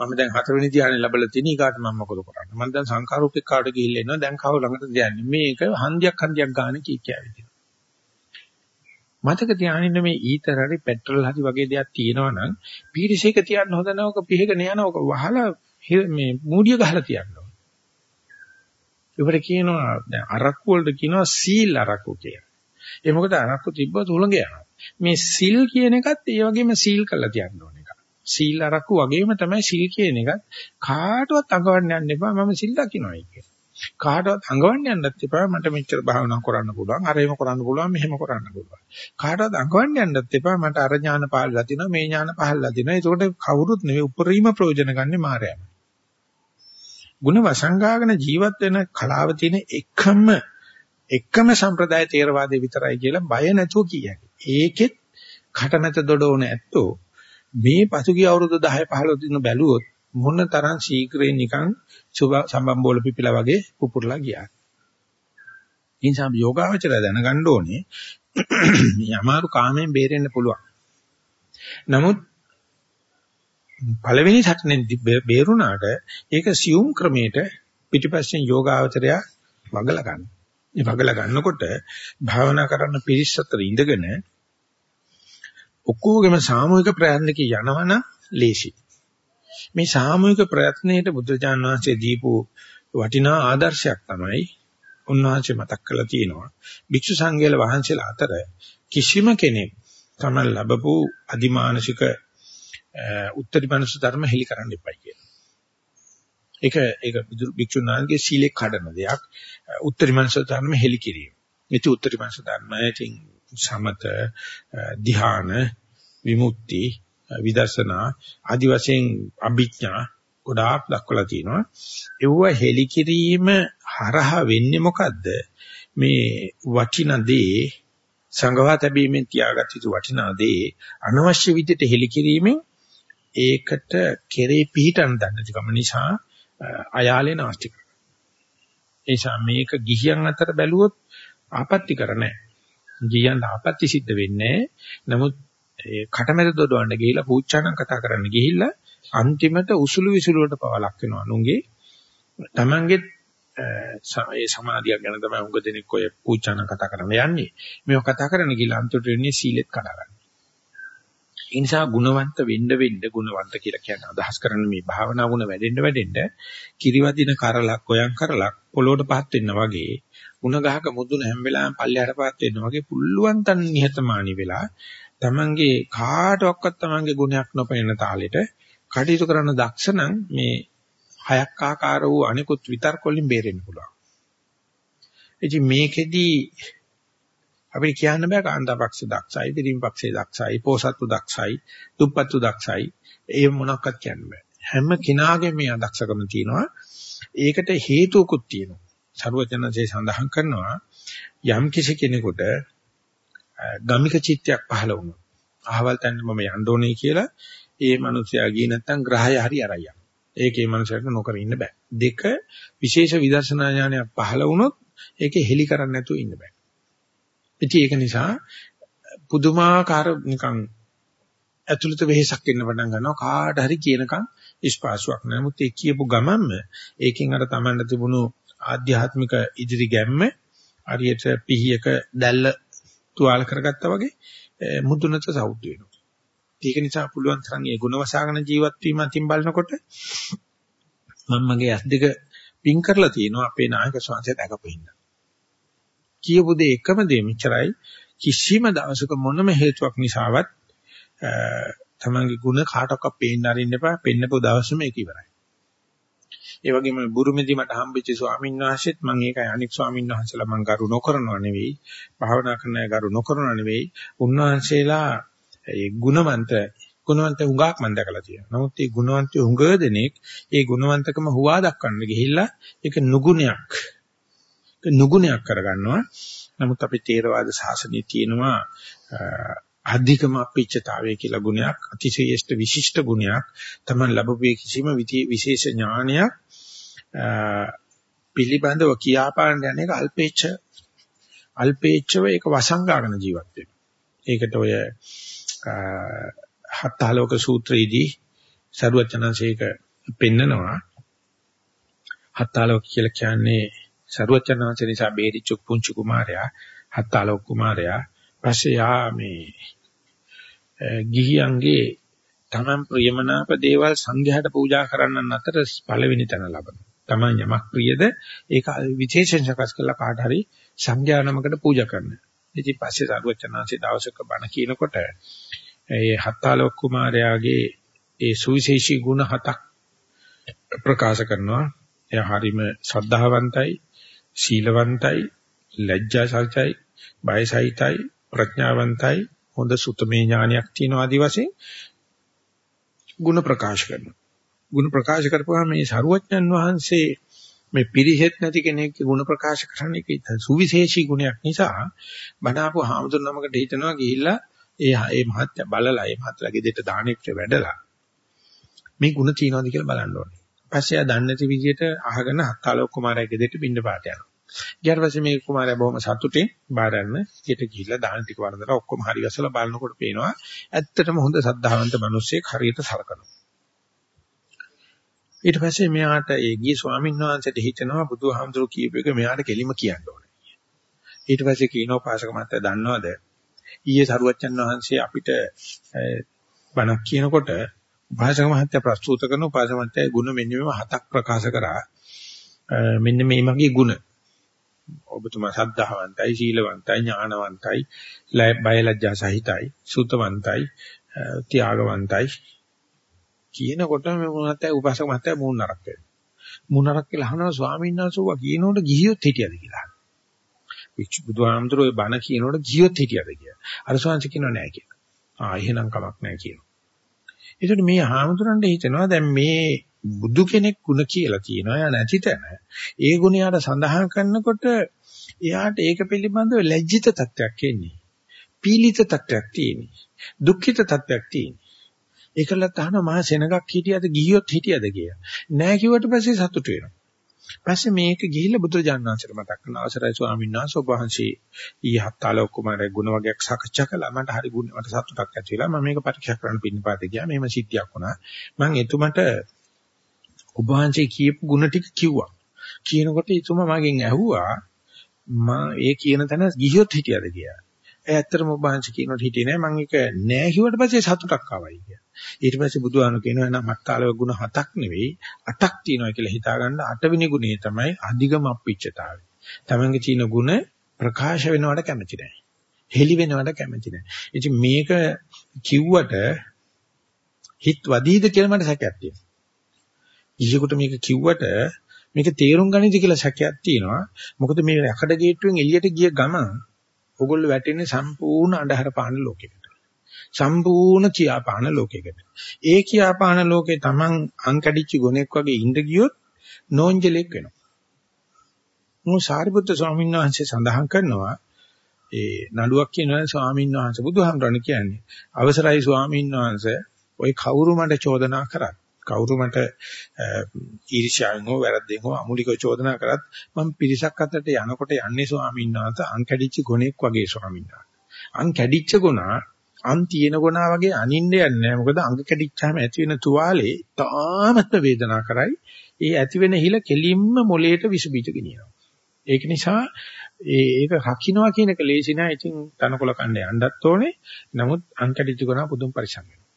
මම දැන් හතරවෙනි ධ්‍යානෙ ලැබලා තියෙන ඊගාට මම මොකද කරන්නේ? මම දැන් සංකාරූපේක්කාට ගිහිල්ලා ඉන්නවා. දැන් කව ළඟට ධ්‍යානෙ. මේක හන්දියක් හන්දියක් ගන්න කී කියවිද? මතක තියාගන්න මේ ඊතර හරි පෙට්‍රල් හරි වගේ දෙයක් තියෙනවා නම් පීරිසයක තියන්න හොඳ නැවක පිහගෙන යනවක වහලා මේ මූඩිය ගහලා තියන්න ඕන. ඒකට කියනවා දැන් අරක්කු වලට කියනවා සීල් අරක්කු කියලා. ඒ මොකද අරක්කු තිබ්බොත් උලඟ යනවා. මේ සිල් කියන එකත් ඒ වගේම සීල් කරලා තියන්න ඕන එක. සීල් අරක්කු වගේම තමයි සිල් කියන එකත් කාටවත් අඟවන්න යන්න එපා මම සිල් දකින්නයි කියලා. කාටවත් අඟවන්න යන්නත් එපා මට මෙච්චර භාවනා කරන්න පුළුවන් අරේම කරන්න පුළුවන් මෙහෙම කරන්න පුළුවන්. කාටවත් අඟවන්න යන්නත් එපා මට අර ඥාන පහළලා තිනවා මේ ඥාන පහළලා තිනවා ඒකට කවුරුත් නෙවෙයි උපරිම ප්‍රයෝජන ගන්නෙ මායම ಗುಣ වසංගාගෙන ජීවත් වෙන කලාව තියෙන එකම එකම සම්ප්‍රදාය තේරවාදේ විතරයි කියලා බය නැතුව කියයි. ඒකෙත් කටමැත දොඩෝන ඇත්තෝ මේ පසුගිය අවුරුදු 10 15 දින බැලුවොත් මොන තරම් ශීඝ්‍රයෙන් නිකන් සම්බම්බෝල පිපිලා වගේ පුපුරලා ගියා. ඒ නිසා යෝගාවචරය දැනගන්න ඕනේ (clears throat) මේ අමාරු කාමයෙන් බේරෙන්න පුළුවන්. නමුත් පළවෙනි සටනෙන් බේරුණාට ඒක සියුම් ක්‍රමයට පිටිපස්සෙන් යෝගාවචරය වගලා ගන්න. මේ වගලා ගන්නකොට භාවනා කරන්න පිරිස් අතර ඉඳගෙන ඔක්කොගෙම සාමූහික ප්‍රයත්නක යනවනම් ලේසි. මේ සාමූහික ප්‍රයත්නයේට බුදුරජාණන් වහන්සේ දීපු වටිනා ආදර්ශයක් තමයි උන්වහන්සේ මතක් කරලා තියෙනවා. භික්ෂු සංඝයාල වහන්සේලා අතර කිසිම කෙනෙක් තමයි ලැබපු අදිමානසික උත්තරීමනස ධර්ම හෙලි කරන්න එපයි කියලා. ඒක ඒක භික්ෂුනාන්ගේ සීලේ කඩන දෙයක්. උත්තරීමනස ධර්ම හෙලි කිරීම. මේක උත්තරීමනස ධර්ම ඉතින් සමත ධ්‍යාන විමුක්ති විදර්ශනා ආදි වශයෙන් අභිඥා ගොඩාක් දක්වලා තියෙනවා. ඒව හෙලි කිරීම හරහා වෙන්නේ මොකද්ද? මේ වටිනා දේ සංගවා තැබීමෙන් තියාගත් යුතු වටිනා දේ අනවශ්‍ය විදිහට හෙලි කිරීමෙන් ඒකට කෙරේ පිහිටන් දන්නති කම නිසා අයාලේ නාස්ති කරනවා. ඒ නිසා මේක ගිහියන් අතර බැලුවොත් ආපත්‍ති කර නැහැ. ගිහියන් ආපත්‍ති සිද්ධ වෙන්නේ නමුත් ඒ කටමැද දොඩවන්න ගිහිල්ලා පූච්චානම් කතා කරන්න ගිහිල්ලා අන්තිමට උසුළු විසුළු වලට පවලක් වෙනවා. නුංගේ තමන්ගේ ඒ සමාධියක් ගැන තමයි උඟ දෙනෙක් ඔය පූච්චානම් කතා කරන්න යන්නේ. මේක කතා කරන්න ගිහිල්ලා අන්තිමට වෙන්නේ සීලෙත් කඩා ගන්න. ඒ නිසා ගුණවන්ත වෙන්න වෙන්න ගුණවන්ත කියලා කියන අදහස් කරන මේ භාවනා ගුණ වැඩෙන්න වැඩෙන්න කිරිවදින කරලක් ඔයන් කරලක් පොළොවට පහත් වෙන්න වගේ ಗುಣ ගහක මුදුන හැම වෙලාවෙම පල්ලයට පහත් වෙන්න වගේ පුල්ලුවන් තන් නිහතමානී වෙලා තමන්ගේ කාටවත් තමන්ගේ ගුණයක් නොපෙනෙන තාලෙට කටයුතු කරන දක්ෂ නම් මේ හයක් ආකාර වූ අනිකුත් විතර්ක වලින් බේරෙන්න පුළුවන්. ඉතින් මේකෙදි අපිට කියන්න බෑ කාන්තාපක්ෂ දක්ෂයි, පිරිමිපක්ෂේ දක්ෂයි, පෝසත්තු දක්ෂයි, දුප්පත්තු දක්ෂයි. ඒ මොනක්වත් කියන්න බෑ. හැම කෙනාගේම මේ දක්ෂකම තියෙනවා. ඒකට හේතුකුත් තියෙනවා. සරුවචනසේ සඳහන් කරනවා යම් කිසි කෙනෙකුට ගමික චිත්තයක් පහළ වුණා. අහවල් තැන මම යන්න ඕනේ කියලා ඒ මනුස්සයා ගියේ නැත්නම් ග්‍රහය හරි අරයි යනවා. ඒකේ මනුස්සයට නොකර ඉන්න බෑ. දෙක විශේෂ විදර්ශනා ඥානයක් පහළ වුණොත් ඒකේ හෙලි කරන්න නැතුව ඉන්න බෑ. ඉතින් ඒක නිසා පුදුමාකාර නිකන් ඇතුළත වෙහෙසක් එන්න පටන් ගන්නවා කාට හරි කියනකම් ස්පාසුවක් නෑ. නමුත් ඒ කියපු ගමන්ම ඒකෙන් අර Tamanට තිබුණු ආධ්‍යාත්මික ඉදිරි ගැම්ම හරියට පිහියක දැල්ල තුවාල කරගත්තා වගේ මුදුනට සවුත් වෙනවා. ඒක නිසා පුළුවන් තරම් ඒ ගුණ වසාගෙන ජීවත් වීම අතින් බලනකොට මම මගේ ඇස් දෙක පින් කරලා තියෙනවා අපේ නායක ස්වාමීන් දැකපෙන්න. කියපු දේ එකම දේ මෙච්චරයි කිසිම දවසක මොනම හේතුවක් නිසාවත් තමන්ගේ ගුණ කාටවත් පේන්න අරින්න එපා පෙන්නපු දවසම ඒක ඉවරයි. ඒ වගේම බුරුමෙදි මට හම්බෙච්ච ස්වාමීන් වහන්සේත් මම ඒකයි අනික් ස්වාමීන් වහන්සේලා මම ගරු නොකරනව නෙවෙයි භාවනා කරන අය ගරු නොකරනව නෙවෙයි උන්වහන්සේලා ඒ ගුණවන්ත ගුණවන්ත හුඟක් මම දැකලා තියෙනවා. නමුත් මේ ගුණවන්ත හුඟ දෙනෙක් ඒ ගුණවන්තකම හුවා දක්වන්න ගිහිල්ලා ඒක නුගුණයක් නුගුණයක් කරගන්නවා. නමුත් අපි තේරවාද ශාසනයේ තියෙනවා අධිකම අපිච්චතාවය කියලා ගුණයක් අතිශේෂ්ඨ විශිෂ්ට ගුණයක් තමයි ලැබුවේ කිසිම විශේෂ ඥානයක් පිළිබඳව කියාපාන්න යන එක අල්පේච්ඡ අල්පේච්ඡව ඒක වසංගාගෙන ජීවත් වෙනවා. ඒකට ඔය හත්තාලෝක සූත්‍රයේදී සරුවචනංශයක පෙන්නනවා හත්තාලෝක කියලා කියන්නේ සරුවචනංශ නිසා බේරිච්ච පුංචි කුමාරයා හත්තාලෝක කුමාරයා පස්සේ යා මේ ගිහියන්ගේ තමන් ප්‍රියමනාප දේවල් සංඝයාට පූජා කරන්නන් අතර පළවෙනි තැන ලබනවා. තමන් යමක් ප්‍රියද ඒක විශේෂයෙන් සකස් කරලා කාට හරි සංඝයා නමකට පූජා කරනවා. ඉතින් පස්සේ සරුවචනාංශේ දවසක බණ කියනකොට ඒ හත්තාලෝක කුමාරයාගේ ඒ සුවිශේෂී ගුණ හතක් ප්‍රකාශ කරනවා. එයා හරිම ශ්‍රද්ධාවන්තයි, සීලවන්තයි, ලැජ්ජාසල්තයි, බයසහිතයි, ප්‍රඥාවන්තයි, හොඳ සුතමේ ඥානයක් තියෙන ආදි වශයෙන් ගුණ ප්‍රකාශ කරනවා. ගුණ ප්‍රකාශ කරපුවාම මේ සරුවඥන් වහන්සේ මේ පිරිහෙත් නැති කෙනෙක්ගේ ගුණ ප්‍රකාශ කරන්නේ ඒක සුවිශේෂී ගුණයක් නිසා බණාපු හාමුදුර නමකට හිතනවා ගිහිල්ලා ඒ ඒ මහත්ය බලලා ඒ මහත්ලා ගෙදරට දානෙට වැඩලා මේ ගුණ තියනවාද කියලා බලන්න ඕනේ. පස්සේ ආ දන්නේ නැති විදිහට අහගෙන හත්තාලෝක කුමාරයා ගෙදරට බින්න පාට යනවා. ඊට පස්සේ මේ කුමාරයා බොහොම සතුටින් බාරන්න ඊට ගිහිල්ලා දාන ටික වරදලා ඔක්කොම හරි ගසලා බලනකොට පේනවා ඇත්තටම හොඳ සද්ධාවන්ත මිනිස්සෙක් හරියට සලකනවා. ඊට පස්සේ මෙයාට ඒ ගිය ස්වාමීන් වහන්සේට හිතෙනවා බුදුහාමුදුරු කියපු එක මෙයාට කෙලිම කියන්න ඕනේ. ඊට පස්සේ කියනවා පාසක මහත්තයා දන්නවද ඊයේ සරුවච්චන් වහන්සේ අපිට බණක් කියනකොට උපාසක මහත්තයා ප්‍රස්තුත කරන උපාසක මහත්තයා ගුණ මෙන්න මේව හතක් ප්‍රකාශ කරා. මෙන්න මේ මගේ ගුණ. ඔබතුමා සද්ධාවන්තයි, සීලවන්තයි, ඥානවන්තයි, බයලජ්ජා සහිතයි, සුතවන්තයි, ත්‍යාගවන්තයි කියනකොට මේ මොනවාට උපාසක මහත්තයා මූණ නරක් වෙනවා. මූණ නරක් කියලා අහනවා ස්වාමීන් වහන්සේ ඔවා කියනකොට ගිහියොත් හිටියද කියලා. විච් බුදුහාමුදුරෝ ඒ බණ කියනකොට ගිහියොත් හිටියද කියලා. අර ස්වාමීන් කියනවා නෑ කියලා. ආ එහෙනම් කමක් නෑ කියනවා. ඒකට මේ හාමුදුරන්ට හිතෙනවා දැන් මේ බුදු කෙනෙක් ಗುಣ කියලා කියනවා. එයා නැති තැන. ඒ ගුණයට සඳහන් කරනකොට එයාට ඒක පිළිබඳව ලැජ්ජිත තත්වයක් එන්නේ. පීලිත තත්වයක් තියෙන්නේ. දුක්ඛිත තත්වයක් තියෙන්නේ. ඒකලත් අහන මහා සෙනගක් හිටියද ගිහියොත් හිටියද කියලා. නෑ කිව්වට පස්සේ සතුටු වෙනවා. පස්සේ මේක ගිහිල්ලා බුදුරජාණන් වහන්සේට මතක් කරන අවසරයි ස්වාමීන් වහන්සේ ඔබ වහන්සේ ඊහත්තාලෝක කුමාරගේ ගුණ වර්ගයක් සාකච්ඡා කළා. මට හරි ගුණ මට සතුටක් ඇති වෙලා මම මේක පරීක්ෂා කරන්න පින්නපාතේ ගියා. මෙහෙම සිද්ධියක් වුණා. මම එතුමට ඔබ වහන්සේ කියපු ගුණ ටික කිව්වා. කියනකොට එතුමා මගෙන් ඇහුවා මා ඒ කියන තැන ගිහියොත් හිටියද කියලා. ඒ ඇත්තටම ඔබ වහන්සේ කියනකොට හිටියේ නෑ මම ඒක නෑ කිව්වට පස්සේ සතුටක් ආවයි කියලා. ඊට පස්සේ බුදුහාම කියනවා නම් මත්තාලව ගුණ හතක් නෙවෙයි අටක් තියෙනවා කියලා හිතාගන්න අටවෙනි ගුණය තමයි අධිගම අප්පිච්චතාවය. තමන්ගේ තියෙන ගුණ ප්‍රකාශ වෙනවට කැමති නෑ. හෙලි වෙනවට කැමති නෑ. ඉතින් මේක කිව්වට හිත වදීද කියලා මට සැකයක් තියෙනවා. ඊයකට මේක කිව්වට මේක තේරුම් ගනිද කියලා සැකයක් තියෙනවා. මොකද මේ යකඩ ගේට්ටුවෙන් එළියට ගිය ගමන් ඕගොල්ලෝ වැටෙන්නේ සම්පූර්ණ අඳුර පාන ලෝකයකට. සම්පූර්ණ කියාපාන ලෝකයකට. ඒ කියාපාන ලෝකේ Taman අංකඩිච්ච ගොනෙක් වගේ ඉඳ ගියොත් නෝන්ජලෙක් වෙනවා. මු සාරිපුත්‍ර ස්වාමීන් වහන්සේ සඳහන් කරනවා ඒ නඩුවක් කියනවා ස්වාමීන් වහන්සේ බුදුහාමරණ කියන්නේ අවසරයි ස්වාමීන් වහන්සේ ওই කවුරු මට චෝදනා කරත් කවුරු මට ඊර්ෂ්‍යාවෙන් හෝ වැරද්දෙන් හෝ අමුලිකව චෝදනා කරත් මම පිරිසක් අතරට යනකොට යන්නේ ස්වාමීන් වහන්සේ අං කැඩිච්ච ගොනෙක් වගේ ස්වාමීන් වහන්සේ. අං කැඩිච්ච ගුණා අං තියෙන ගුණා වගේ අනින්න යන්නේ නැහැ. මොකද අංග කැඩිච්චාම ඇති වෙන තුවාලේ තාමත්ම වේදනාව කරයි. ඒ ඇති වෙන හිල කෙලින්ම මොලේට විස බීජ ගෙනියනවා. ඒක නිසා ඒ ඒක රකින්නවා කියන එක ලේසි නෑ. ඉතින් තනකොළ කණ්ඩ යන්නත් ඕනේ. නමුත් අං කැඩිච්ච ගුණා පුදුම පරිසම් වෙනවා.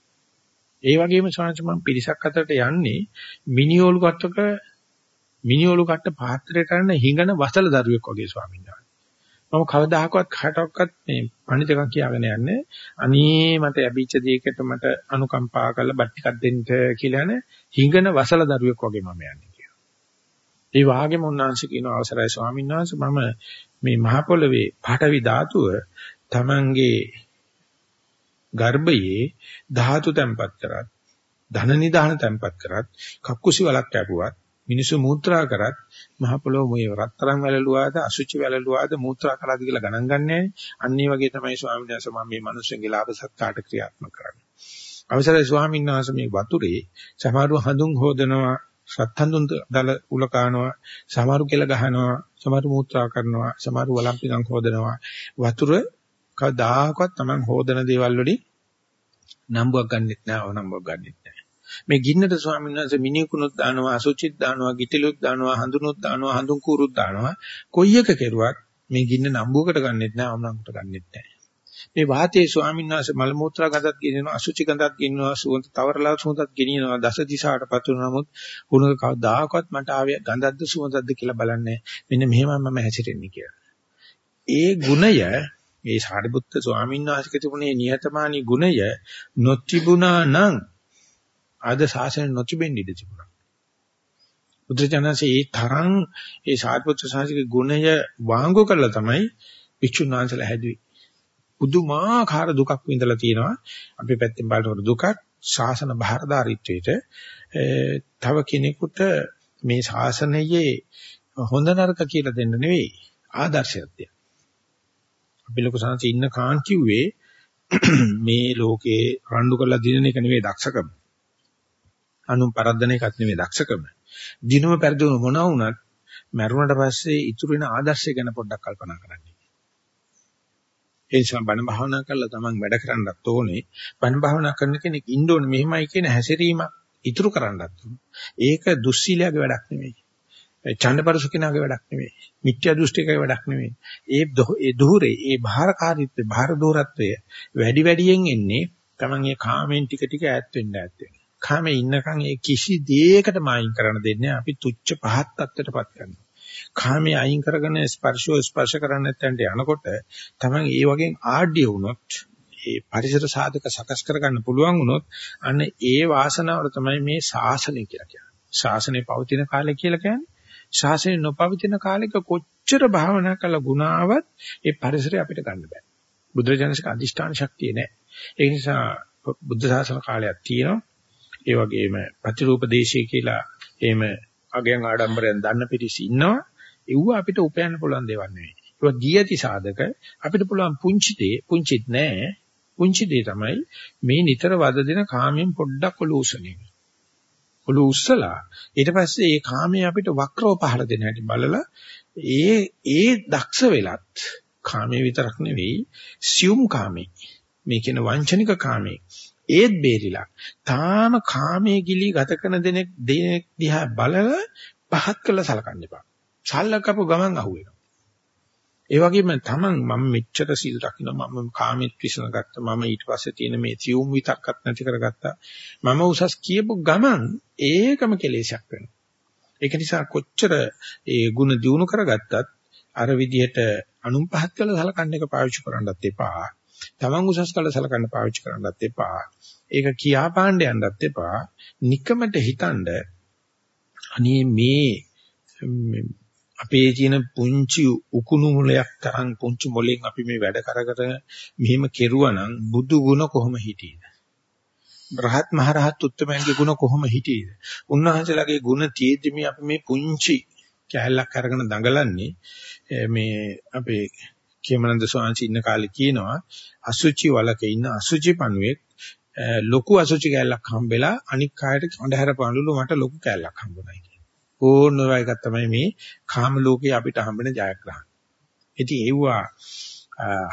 ඒ වගේම සාංශ මම පිරිසක් අතරට යන්නේ මිනිඔලු කට්ටක මිනිඔලු කට්ට පාත්‍රය කරන හිඟන වසල දරුවෙක් වගේ ස්වාමීන් වහන්සේ. මම කවදාහකවත් කාටවත් මේ පණිතකම් කියාගෙන යන්නේ අනේ මට ලැබිච්ච දෙයකට මට අනුකම්පා කරලා බත් ටිකක් දෙන්න කියලා නේ හිඟන වසල දරුවෙක් වගේ මම යන්නේ කියලා. ඒ වාගේම උන්වහන්සේ කියන අවසරයි ස්වාමීන් වහන්සේ මම මේ මහ පොළවේ පාඨවි ධාතුව Tamange ගර්භයේ ධාතු තැම්පත් කරත් ධන නිදාන තැම්පත් කරත් කක්කුසි වලක් කැපුවත් මිනිසු මූත්‍රා කරත් මහ පොළොව මොයේ රත්තරන් වැළලුවාද අසුචි වැළලුවාද මූත්‍රා කළාද කියලා ගණන් ගන්නෑ. අන්න ඒ වගේ තමයි ස්වාමීන් වහන්සේ මම මේ මිනිස්සුන්ගේ ලාභ සත්කාට ක්‍රියාත්මක කරන්නේ. අවසරයි ස්වාමීන් වහන්සේ මේ වතුරේ සමහරව හඳුන් හොදනවා සත්හඳුන් දල උල කනවා සමහරු කෙල ගහනවා සමහරු මූත්‍රා කරනවා සමහරු වලම්පිකම් හොදනවා. වතුර කවදාකවත් Taman හොදන දේවල් වලින් නම්බුවක් ගන්නෙත් නෑ අවනම්බුවක් ගන්නෙත් නෑ. මේ ගින්නට ස්වාමීන් වහන්සේ මිනිකුණුත් දානවා අසුචිත් දානවා ගිටිලුත් දානවා හඳුනුත් දානවා හඳුන් කූරුත් දානවා. කොයි එක කෙරුවත් මේ ගින්න නම්බුවකට ගන්නෙත් නෑ අවනම්බුකට ගන්නෙත් නෑ. මේ වාතයේ ස්වාමීන් වහන්සේ මල මුත්‍රා ගඳක් ගෙනිනවා අසුචි ගඳක් ගෙනිනවා සුවඳ තවරලා සුවඳක් ගෙනිනවා දස දිශාට පතුරු නමුත් උණක කවදාකවත් මට ආවේ ගඳක්ද සුවඳක්ද කියලා බලන්නේ මෙන්න මෙහෙමයි මම හැසිරෙන්නේ කියලා. ඒ ගුණය මේ සාරිපුත්ත ස්වාමීන් වහන්සේගේ තිබුණේ නිහතමානී ගුණය නොතිබුණා නම් ආද ශාසනය නොතිබෙන්න ඉඩ තිබුණා. බුදුචානන්සේ ඒ තරම් ඒ සාරිපුත්ත ස්වාමීන්ගේ ගුණය වාංගු කරලා තමයි වික්ෂුන් වහන්සේලා හැදුවේ. පුදුමාකාර දුකක් විඳලා තියෙනවා. අපි පැත්තෙන් බලනකොට දුකක් ශාසන බාරදාරීත්වයට තව කෙනෙකුට මේ ශාසනයේ හොඳ නරක කියලා දෙන්න නෙවෙයි ආදර්ශයක් දෙන්න. අපි ලොකු සංසි ඉන්න කාන් කිව්වේ (clears throat) මේ ලෝකේ රණ්ඩු කරලා දිනන එක නෙවෙයි දක්ෂකම. අනුන් පරද්දන එකත් නෙවෙයි දක්ෂකම. දිනම පෙරදුණු මොනවා වුණත් මරුණට පස්සේ ඉතුරු වෙන ආදර්ශය ගැන පොඩ්ඩක් කල්පනා කරන්න. ඒ නිසා බණ භාවනා කරලා තමන් වැඩ කරන්නත් ඕනේ. බණ භාවනා කරන කෙනෙක් ඉන්න ඕනේ මෙහෙමයි කියන හැසිරීම ඉතුරු කරන්නත් ඕනේ. ඒක දුස්සීලයාගේ වැඩක් නෙමෙයි. ඡන්දපරසු කෙනාගේ වැඩක් නෙමෙයි. මිත්‍යා දෘෂ්ටිකගේ වැඩක් නෙමෙයි. ඒ ඒ දුහරේ ඒ භාරකාරීත්වය භාර දෝරත්වය වැඩි වැඩියෙන් එන්නේ තමන් ඒ කාමෙන් ටික ටික ඈත් වෙන්න ඈත් වෙන්න. කාමේ ඉන්නකන් ඒ කිසි දෙයකට මායින් කරන්න දෙන්නේ අපි තුච්ච පහත් තත්ත්වයටපත් කරනවා. කාමයේ අයින් කරගෙන ස්පර්ශෝ ස්පර්ශ කරන්න නැත්නම් යනකොට තමයි ඒ වගේ ආඩ්‍ය වුණොත් ඒ පරිසර සාධක සකස් කරගන්න පුළුවන් වුණොත් අන්න ඒ වාසනාවල තමයි මේ ශාසනය කියලා කියන්නේ. ශාසනය පවතින කාලය කියලා කියන්නේ. ශාසනය නොපවතින කාලෙක කොච්චර භාවනා කළ ගුණාවත් ඒ පරිසරය අපිට ගන්න බෑ. බුදුරජාණන්සේක අදිෂ්ඨාන ශක්තිය නෑ. ඒ නිසා බුද්ධ ශාසන කාලයක් තියෙනවා. ඒ වගේම ප්‍රතිරූප දේශය කියලා එහෙම අගයන් ආඩම්බරයෙන් දන්න පිටිස් ඉන්නවා. ඒව අපිට උපයන්න පුළුවන් දේවල් නෙවෙයි. ඒක ගියති සාධක අපිට පුළුවන් පුංචි දේ පුංචිත් නෑ. පුංචි දේ තමයි මේ නිතර වද දෙන කාමයෙන් පොඩ්ඩක් ඔලු උසන්නේ. ඔලු උස්සලා ඊට පස්සේ ඒ කාමයේ අපිට වක්‍රව පහළ දෙන හැටි බලලා ඒ ඒ දක්ෂ වෙලත් කාමයේ විතරක් නෙවෙයි සියුම් කාමේ මේ කියන වංචනික කාමේ ඒත් බේරිලා තාම කාමයේ ගිලී ගත කරන දෙනෙක් දෙනෙක් දිහා බලලා පහත් කළ සලකන්න එපා. සල්ලකපු ගමන් අහුවෙනවා. ඒ වගේම තමන් මම මෙච්චර සීල් රකින්න මම කාමීත් විසඳගත්තා මම ඊට පස්සේ තියෙන මේ සියුම් විතක්කත් නැති කරගත්තා. මම උසස් කියපු ගමන් ඒකම කෙලෙසක් වෙනවා. ඒක නිසා කොච්චර ඒ ಗುಣ දියුණු කරගත්තත් අර විදිහට අනුන් පහත් කළ සලකන්න එක පාවිච්චි කරන්නත් එපා. තමන් උසස් කළ සලකන්න පාවිච්චි කරන්නත් එපා. ඒක කියා පාණ්ඩ යන්නත් එපා. නිකමට හිතනද අනේ මේ අපේ තියෙන පුංචි උකුණු මුලයක් තරම් පුංචි මොලෙන් අපි මේ වැඩ කරකට මෙහෙම කෙරුවා නම් බුදු ගුණ කොහොම හිටියේද? රහත් මහරහත් උත්තමයන්ගේ ගුණ කොහොම හිටියේද? උන්වහන්සේලාගේ ගුණ තියෙද්දි මේ අපි මේ පුංචි කැලලක් අරගෙන දඟලන්නේ මේ අපේ කියමනන්ද ස්වාමීන් ඉන්න කාලේ කියනවා අසුචි වලක ඉන්න අසුචි පණුවෙක් ලොකු අසුචි කැලලක් හම්බෙලා අනික් කායට අඳුර පණුළු මට ලොකු කැලලක් හම්බුනායි කියන. ඕන එකක් තමයි මේ කාම ලෝකේ අපිට හම්බෙන ජයග්‍රහණ. ඉතින් ඒවා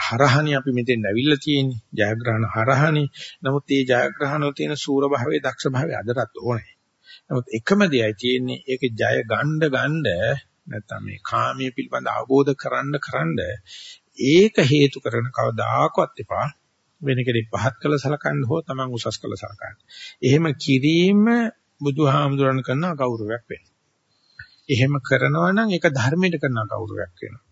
හරහණි අපි මෙතෙන් ඇවිල්ලා තියෙන්නේ ජයග්‍රහණ හරහණි. නමුත් මේ ජයග්‍රහණ වල තියෙන සූර භාවයේ දක්ෂ භාවයේ අදටත් ඕනේ. නමුත් එකම දෙයයි තියෙන්නේ ඒක ජය ගන්න ගන්න නැත්නම් මේ කාමයේ පිළිබඳ අවබෝධ කරන්න කරන්න ඒක හේතු කරන කවදාකවත් එපා වෙන කෙනෙක් පහත් කළ සලකන්න හෝ තමන් උසස් කළ සලකන්න. එහෙම කිරීම බුදුහාමුදුරන් කරන ගෞරවයක් වෙනවා. එහෙම කරනවා නම් ඒක ධර්මයට කරන ගෞරවයක් වෙනවා.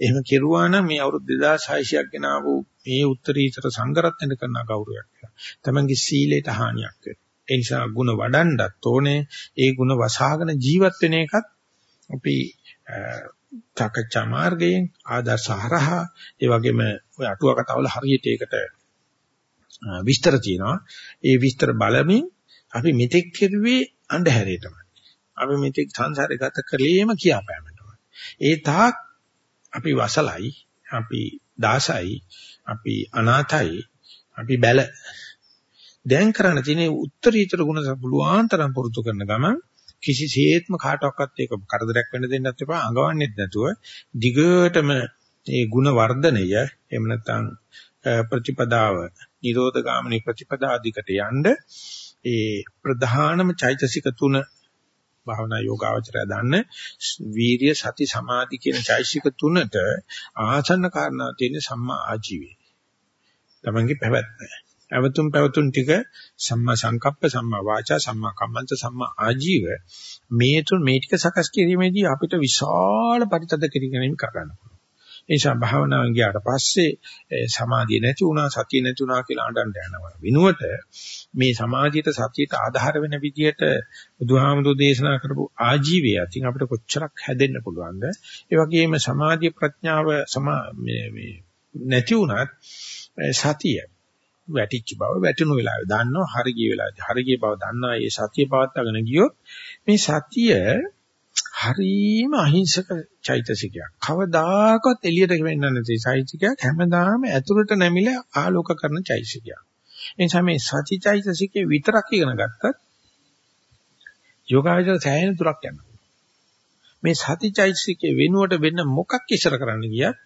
එහෙම කෙරුවා නම් මේ අවුරුදු 2600ක් ගෙන ආපු මේ උත්තරීතර සංගරත්නට කරන ගෞරවයක් වෙනවා. තමන්ගේ සීලයට හානියක් වෙනවා. ඒ නිසා ಗುಣ වඩන්නත් ඕනේ. ඒ ಗುಣ වසහාගෙන ජීවත් වෙන එකත් අපි සාකච්ඡා මාර්ගයෙන් ආදර්ශ හරහා ඒ වගේම ඔය අටුව කතාවල හරියට ඒකට විස්තර තියෙනවා. ඒ විස්තර බලමින් අපි මෙතෙක් කෙරුවේ අන්ධහැරේ තමයි. අපි මෙතෙක් සංසාරේ ගත කලේම කියාපෑමට. ඒ තාක් අපි වසලයි, අපි දාසයි, අපි අනාතයි, අපි බැල. දැන් කරන්න තියෙන උත්තරීතර ගුණ පුළුවන් තරම් පුරුදු කරන ගමන් කිසිසේත්ම කාටවත් ඒක කරදරයක් වෙන්න දෙන්නත් එපා අඟවන්නෙත් නැතුව දිගටම මේ ಗುಣ වර්ධනය එහෙම නැත්නම් ප්‍රතිපදාව නිරෝධ ගාමිනී ප්‍රතිපදා අධිකට යන්න ඒ ප්‍රධානම චෛතසික තුන භාවනා යෝගාවචරය දන්න වීරිය සති සමාධි කියන චෛතසික තුනට ආසන්න කාරණා තියෙන සම්මා ආජීවය. තමන්ගේ පැවැත්ම. අවතුම් පැවතුම් ටික සම්මා සංකප්ප සම්මා වාචා සම්මා කම්මන්ත සම්මා ආජීව මේ තුන මේ ටික සකස් කිරීමේදී අපිට විශාල පරිතද කිරීමකින් කරගන්න පුළුවන්. ඒ නිසා භාවනාවෙන් ගියාට පස්සේ සමාධිය නැති වුණා සතිය නැති වුණා කියලා අඬන්න යනවා. විනුවට මේ සමාධියට සතියට ආධාර වෙන විදියට බුදුහාමුදුරෝ දේශනා කරපු ආජීවය අතින් අපිට කොච්චරක් හැදෙන්න පුළුවන්ද? ඒ වගේම සමාධි ප්‍රඥාව සමා මේ නැති වුණත් සතිය වැටිච්ච බව වැටුණු වෙලාවේ දන්නවා හරි ගිය වෙලාවේ හරි ගිය බව දන්නා ඒ සතිය පවත්වාගෙන ගියොත් මේ සතිය හරීම අහිංසක චෛතසිකයක්. කවදාකවත් එළියට වෙන්නේ නැති චෛතසිකයක් හැමදාම ඇතුළට නැමිලා ආලෝක කරන චෛතසිකයක්. ඒ නිසා මේ සති චෛතසිකේ විතරක් ඉගෙන ගත්තත් යෝගාවචර සෑහෙන දුරක් යනවා. මේ සති චෛතසිකේ වෙනුවට වෙන මොකක් ඉස්සර කරන්න ගියත්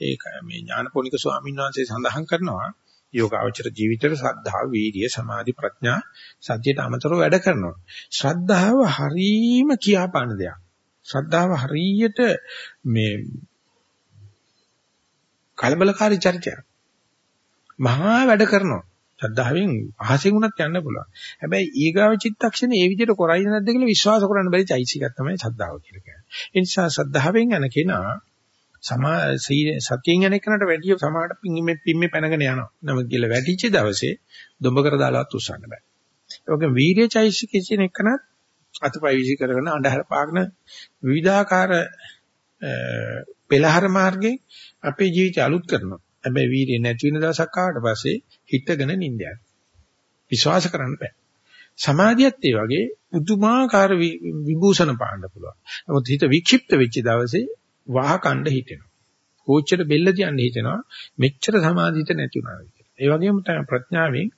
ඒක මේ ඥානපෝනික ස්වාමීන් වහන්සේ සඳහන් කරනවා යෝගාවචර ජීවිතේ ශ්‍රද්ධාව, වීර්ය, සමාධි, ප්‍රඥා සත්‍යයට අමතරව වැඩ කරනවා. ශ්‍රද්ධාව හරීම කියාපාන දෙයක්. ශ්‍රද්ධාව හරියට මේ කලබලකාරී චරිතයක්. මහා වැඩ කරනවා. ශ්‍රද්ධාවෙන් අහසින් උනත් යන්න පුළුවන්. හැබැයි ඊගාව චිත්තක්ෂණේ ඒ විදිහට කරයිද නැද්ද කියලා විශ්වාස කරන්න බැරි චෛසිකක් තමයි ශ්‍රද්ධාව කියලා කියන්නේ. ඒ නිසා ශ්‍රද්ධාවෙන් යන කෙනා සමා සතියෙන් යන එකනට වැඩිය සමාහට පිම්මේ පිම්මේ පැනගෙන යනවා. නම කියලා වැටිච්ච දවසේ දොඹ කර දාලවත් උස්සන්න බෑ. ඒ වගේම වීර්යචෛසිකයේ කියන එකනත් අතපය විසි කරගෙන අඳහර පාගන විවිධාකාර පෙළහර මාර්ගේ අපේ ජීවිතය අලුත් කරනවා. හැබැයි වීර්යය නැති වෙන දවසක් ආවට පස්සේ හිතගෙන නිින්ද යනවා. විශ්වාස කරන්න බෑ. සමාධියත් ඒ වගේ පුදුමාකාර විභූෂණ පාන්න පුළුවන්. නමුත් හිත වික්ෂිප්ත වෙච්ච දවසේ වහකණ්ඩ හිතෙනවා. කෝච්චර බෙල්ල තියන්න හිතෙනවා මෙච්චර සමාධිත නැති වුණා කියලා. ඒ වගේම තමයි ප්‍රඥාවෙන්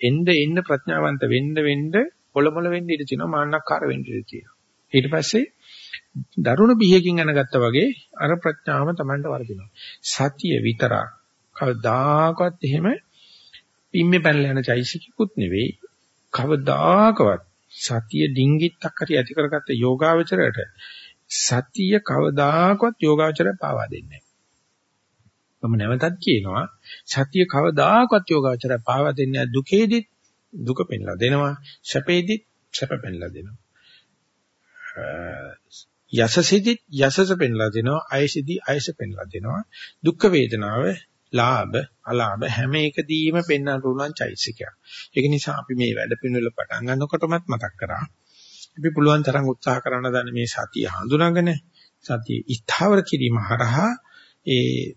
එන්න එන්න ප්‍රඥාවන්ත වෙන්න වෙන්න පොළමොළ වෙන්න ඉඩ තියෙනවා මාන්නක්කාර වෙන්න ඉඩ තියෙනවා. ඊට පස්සේ දරුණු බිහකින් අනගත්තා වගේ අර ප්‍රඥාවම Tamanට වර්ධිනවා. සතිය විතරක් කවදාකවත් එහෙම පිම්මේ පැනලා යන චෛසිකුත් නෙවෙයි. කවදාකවත් සතිය ඩිංගිත්තක් හරි ඇති කරගත්ත යෝගාවචරයට සතිය කවදාකවත් යෝගාචරය පාවා දෙන්නේ නැහැ. මම නැවතත් කියනවා සතිය කවදාකවත් යෝගාචරය පාවා දෙන්නේ නැහැ. දුකේදිත් දුක පෙන්ලා දෙනවා. සැපේදිත් සැප පෙන්ලා දෙනවා. යසසිදිත් යසස පෙන්ලා දෙනවා. අයසිදි අයස පෙන්ලා දෙනවා. දුක් වේදනාව ලාභ, අලාභ හැම එකදීම පෙන්වන්න පුළුවන් චෛසිකයක්. ඒක නිසා අපි මේ වැඩ පිළිවෙල පටන් ගන්නකොටමත් මතක් කරා. අපි පුළුවන් තරම් උත්සාහ කරන දන්නේ මේ සතිය හඳුනාගෙන සතිය ස්ථාවර කිරීම හරහා ඒ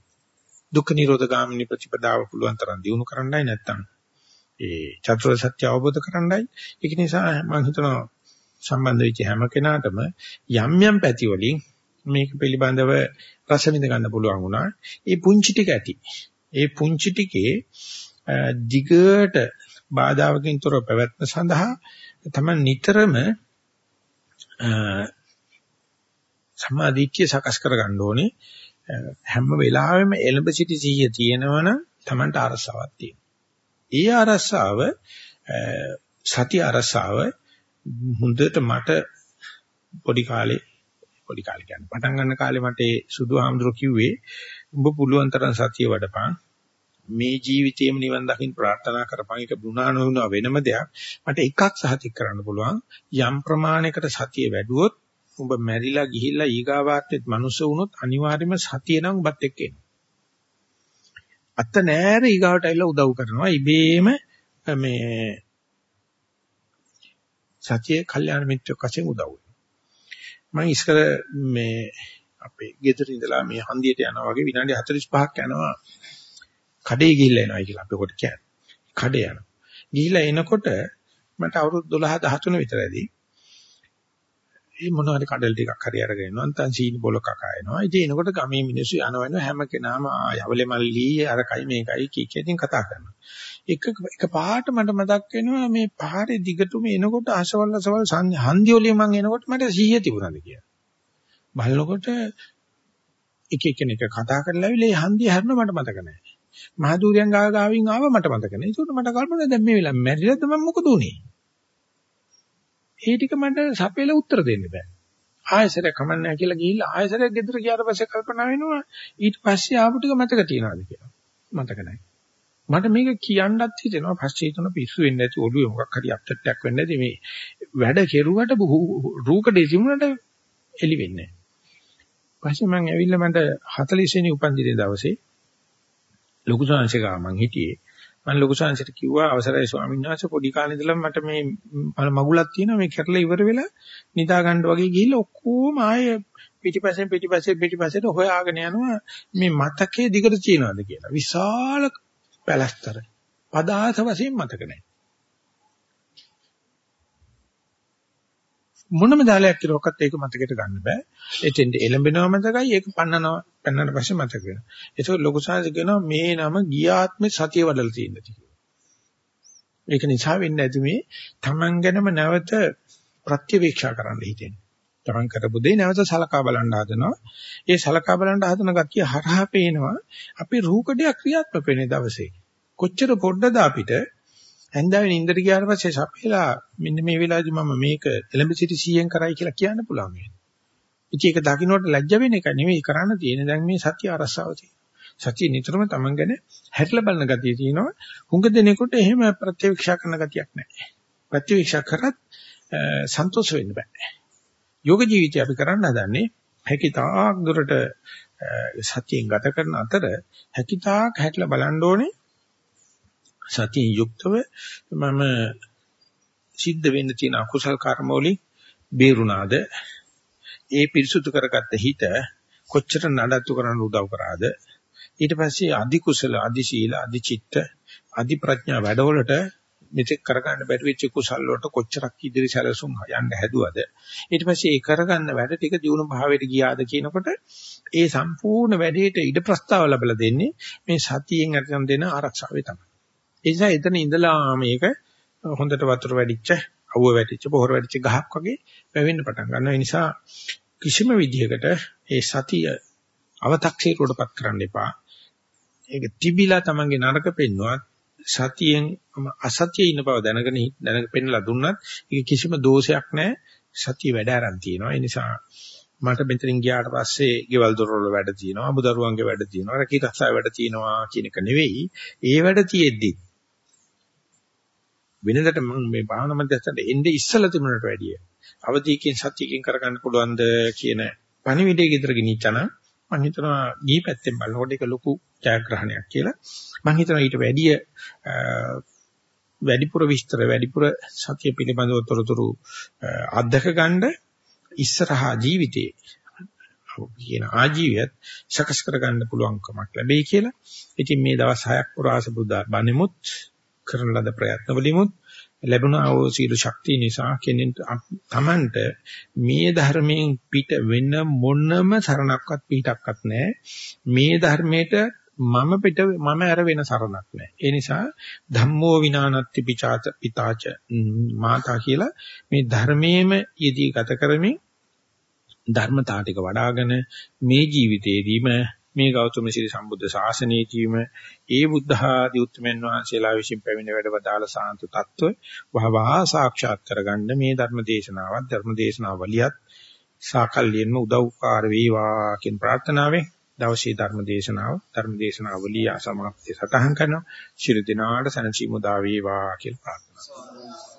දුක්ඛ නිරෝධ ගාමිනී ප්‍රතිපදාව පුළුවන් තරම් දියුණු කරන්නයි නැත්තම් ඒ චතුරාර්ය සත්‍ය අවබෝධ කරන්නයි. ඒක නිසා මම හිතනවා සම්බන්ධ වෙච්ච හැම කෙනාටම යම් යම් පැති වලින් මේක පිළිබඳව රස විඳ ගන්න පුළුවන් වුණා. ඒ පුංචි ටික ඇති. ඒ පුංචි ටිකේ දිගට බාධාවකින් තොර පැවැත්ම සඳහා තමයි නිතරම සමාධිත්‍ය සකස් කරගන්න ඕනේ. හැම වෙලාවෙම එළඹ සිටි සිහිය තියෙනවනම් Tamanට අරසාවක් තියෙනවා. ඒ අරසාව සති අරසාව හොඳට මට පොඩි කාලේ පොඩි කාලේ කියන්නේ පටන් ගන්න කාලේ මට ඒ සුදු ආම්දුර කිව්වේ උඹ පුළුවන් තරම් සතිය වඩපන් මේ ජීවිතේම නිවන් දකින්න ප්‍රාර්ථනා කරපන්. ඒක බුණා නොවුනා වෙනම දෙයක්. මට එකක් සහතික කරන්න පුළුවන්. යම් ප්‍රමාණයකට සතිය වැඩුවොත් උඹ මැරිලා ගිහිල්ලා ඊගාවාත්තේත් මනුස්ස වුණොත් අනිවාර්යයෙන්ම සතිය නම් උඹත් එක්ක එනවා අත නෑර ඊගාවට ඇවිල්ලා උදව් කරනවා. ඉබේම මේ සතියේ කල්යාණ මිත්‍රයෙක් වශයෙන් උදව් වෙනවා. මම ඉස්සර මේ අපේ ගෙදර ඉඳලා මේ හන්දියට යනවා වගේ විනාඩි 45ක් යනවා. කඩේ ගිහිල්ලා එනවා කියලා අපි කොට කියන්නේ. කඩේ යනවා. ගිහිල්ලා එනකොට මට අවුරුදු 12 13 විතරදී මේ මොනවා හරි කඩල් ටිකක් හරි අරගෙන එනවා නැත්නම් සීනි බොල කකා එනවා. ඉතින් එනකොට ගමේ මිනිස්සු යනවා එනවා හැම කෙනාම යවලේ මල්ලි අරකයි මේකයි කී කියකින් කතා කරනවා. එක එක පාට මට මතක් වෙනවා මේ පාරේ දිගටම එනකොට අසවල් අසවල් හන්දි ඔලිය මං එනකොට මට සිහිය තිබුණාද කියලා. බලනකොට එක එක්කෙනෙක් කතා කරලා ඇවිල්ලා ඒ හන්දිය හැරෙන මට මතක නැහැ. මහදූරයන් ගාව ගාවින් ආව මට මතක නැහැ. ඒකට මට කල්පනා දැන් මේ වෙලාව මැරිලාද මම මොකද උනේ? ඒ ටික මට සපෙල උත්තර දෙන්න බෑ. ආයෙසර කමන්නේ කියලා ගිහිල්ලා ආයෙසර ගෙදර ගියාට පස්සේ කල්පනා වෙනවා ඊට පස්සේ ආපු ටික මතක තියනවාද කියලා. මතක නැහැ. මට මේක කියන්නත් හිතෙනවා පස්සේ හිතන පිස්සු වෙන්නේ නැති ඔළුවේ මොකක් හරි අප්සෙට් එකක් වෙන්නේ නැති මේ වැඩ කෙරුවට රූකඩේ තිබුණාට එලි වෙන්නේ නැහැ. පස්සේ මම ඇවිල්ලා මට 40 වෙනි උපන්දිනේ දවසේ ලොකු සංශේගා මං හිටියේ. මම ලොකු සංශයට කිව්වා අවසරයි ස්වාමීන් වහන්සේ පොඩි කාලේ ඉඳලා මට මේ මගුලක් තියෙනවා මේ කරලා ඉවර වෙලා නිදා ගන්න වගේ ගිහිල්ලා ඔක්කොම ආයේ පිටිපස්සෙන් පිටිපස්සෙන් පිටිපස්සට හොයාගෙන යනවා මේ මතකයේ දිගට තියනවාද කියලා. විශාල පැලස්තර. පදාස වශයෙන් මතක නැහැ. මොනම දාලයක් කිරුවක්වත් ඒක මතකයට ගන්න බෑ. එතෙන්ට එළඹෙනව මතකයි ඒක පන්නනවා පන්නන පස්සේ මතක වෙනවා. ඒක ලොකු සාංශ කියනවා මේ නම ගියාත්මේ සතිය වඩලා තියෙනවා කියලා. ඒක නිසා වෙන්නේ නැති මේ Taman ගැනම නැවත ප්‍රත්‍යවේක්ෂා කරන්න හිතෙන. Taman කරපු දේ නැවත සලකා බලන්න හදනවා. ඒ සලකා බලන්න හදන ගතිය හරහා පේනවා අපි රූකඩයක් ක්‍රියාත්මක වෙන දවසේ. කොච්චර පොඩ්ඩද අපිට හැන්දාවේ නින්දට ගියාට පස්සේ සපේලා මෙන්න මේ වෙලාවේදී මම මේක එලඹ සිටි 100න් කරයි කියලා කියන්න පුළුවන් වෙනවා. ඉතින් ඒක දකින්නට ලැජ්ජ වෙන එක නෙවෙයි කරන්න තියෙන්නේ දැන් මේ සත්‍ය අරසාව තියෙනවා. සත්‍ය නිතරම Taman ගැන හැරිලා බලන ගතිය තියෙනවා. හුඟ දෙනෙකුට එහෙම ප්‍රත්‍යක්ෂ කරන ගතියක් නැහැ. ප්‍රත්‍යක්ෂ කරත් සන්තෝෂ වෙන්න බෑ. යෝග ජීවිතය අපි කරන්න හදන්නේ හැකිතාක් දුරට සතියෙන් ගත කරන අතර හැකිතාක් හැట్లా බලන්න ඕනේ සතියෙන් යුක්තව මම සිද්ධ වෙන්න තියෙන අකුසල් කර්ම වලින් බේරුණාද? ඒ පිරිසුදු කරගත්ත හිත කොච්චර නඩත්තු කරන්න උදව් කරාද? ඊට පස්සේ අධි කුසල අධි සීල අධි චිත්ත අධි ප්‍රඥා වැඩවලට මෙතෙක් කරගන්න බැරි වෙච්ච කුසල් වලට කොච්චරක් ඉදිරි සැලසුම් යන්න හැදුවද? ඊට පස්සේ ඒ කරගන්න වැඩ ටික දියුණු භාවයට ගියාද කියනකොට ඒ සම්පූර්ණ වැඩේට ඉඩ ප්‍රස්තාව ලැබලා දෙන්නේ මේ සතියෙන් අරන් දෙන ආරක්ෂාවේ තමයි. ඒ නිසා එතන ඉඳලා මේක හොඳට වතුර වැඩිච්ච, අවුව වැඩිච්ච, පොහොර වැඩිච්ච ගහක් වගේ වැවෙන්න පටන් ගන්නවා. ඒ නිසා කිසිම විදිහකට ඒ සතිය අව탁සීරුවටපත් කරන්න එපා. ඒක තිබිලා තමන්ගේ නරක පෙන්නුවත් සතියෙන් අසතියේ ඉන්න බව දැනගෙන දැනගෙන පෙන්නලා දුන්නත් ඒක කිසිම දෝෂයක් නැහැ. සතිය වැඩ aran තියෙනවා. ඒ නිසා මට මෙතනින් ගියාට පස්සේ ගෙවල් දොරවල වැඩ තියෙනවා, අමුදරුවන්ගේ වැඩ තියෙනවා, රකීරස්සාවේ වැඩ තියෙනවා කියන එක නෙවෙයි. ඒ වැඩ තියෙද්දි වෙනදට මම මේ භාවනා මධ්‍යස්ථානට එන්නේ ඉස්සලා තිබුණට වැඩිය අවදීකින් සත්‍යකින් කරගන්න පුළුවන්ද කියන පණිවිඩය ගෙදර ගෙනිච්චන මම හිතනවා ගිහි පැත්තෙන් බලනකොට ඒක ලොකු ජයග්‍රහණයක් කියලා. මම හිතනවා ඊට වැඩිය වැඩිපුර විස්තර වැඩිපුර සතිය පිළිබඳව තොරතුරු අධ්‍යක ගන්න ඉස්සරහා ජීවිතේ කියන ආජීවයත් සකස් කරගන්න පුළුවන්කමක් ලැබෙයි කියලා. ඉතින් මේ දවස් 6ක් පුරාස බුද්ධ බණෙමුත් කරන ලද ප්‍රයත්න වලිමුත් ලැබුණා වූ සීල ශක්තිය නිසා කෙනෙක් තමන්ට මේ ධර්මයෙන් පිට වෙන මොනම සරණක්වත් පිටක්වත් නැහැ. මේ ධර්මයට මම පිට මම අර වෙන සරණක් නැහැ. ඒ නිසා ධම්මෝ විනානත්ති පිචාත පිතාච මාතා කියලා මේ ධර්මයේම යෙදී ගත කරමින් ධර්මතා ටික වඩ아가න මේ ජීවිතේදීම මේ ගෞතම සිරි සම්බුද්ධ ශාසනයේදීම ඒ බුද්ධ ආදී උත්මයන් වහන්සේලා විසින් පැමිණ වැඩවදාළ සාන්ත තත්ත්ව වහවහ සාක්ෂාත් කරගන්න මේ ධර්ම දේශනාවත් ධර්ම දේශනාවලියත් සාකල්යෙන්ම උදව්කාර වේවා කියන ප්‍රාර්ථනාවෙන් දවසේ ධර්ම දේශනාව ධර්ම දේශනාවලිය අසමාප්තිය සටහන් කරනවා. ශිරු දිනාට සනසීමු දා වේවා කියලා ප්‍රාර්ථනා කරනවා.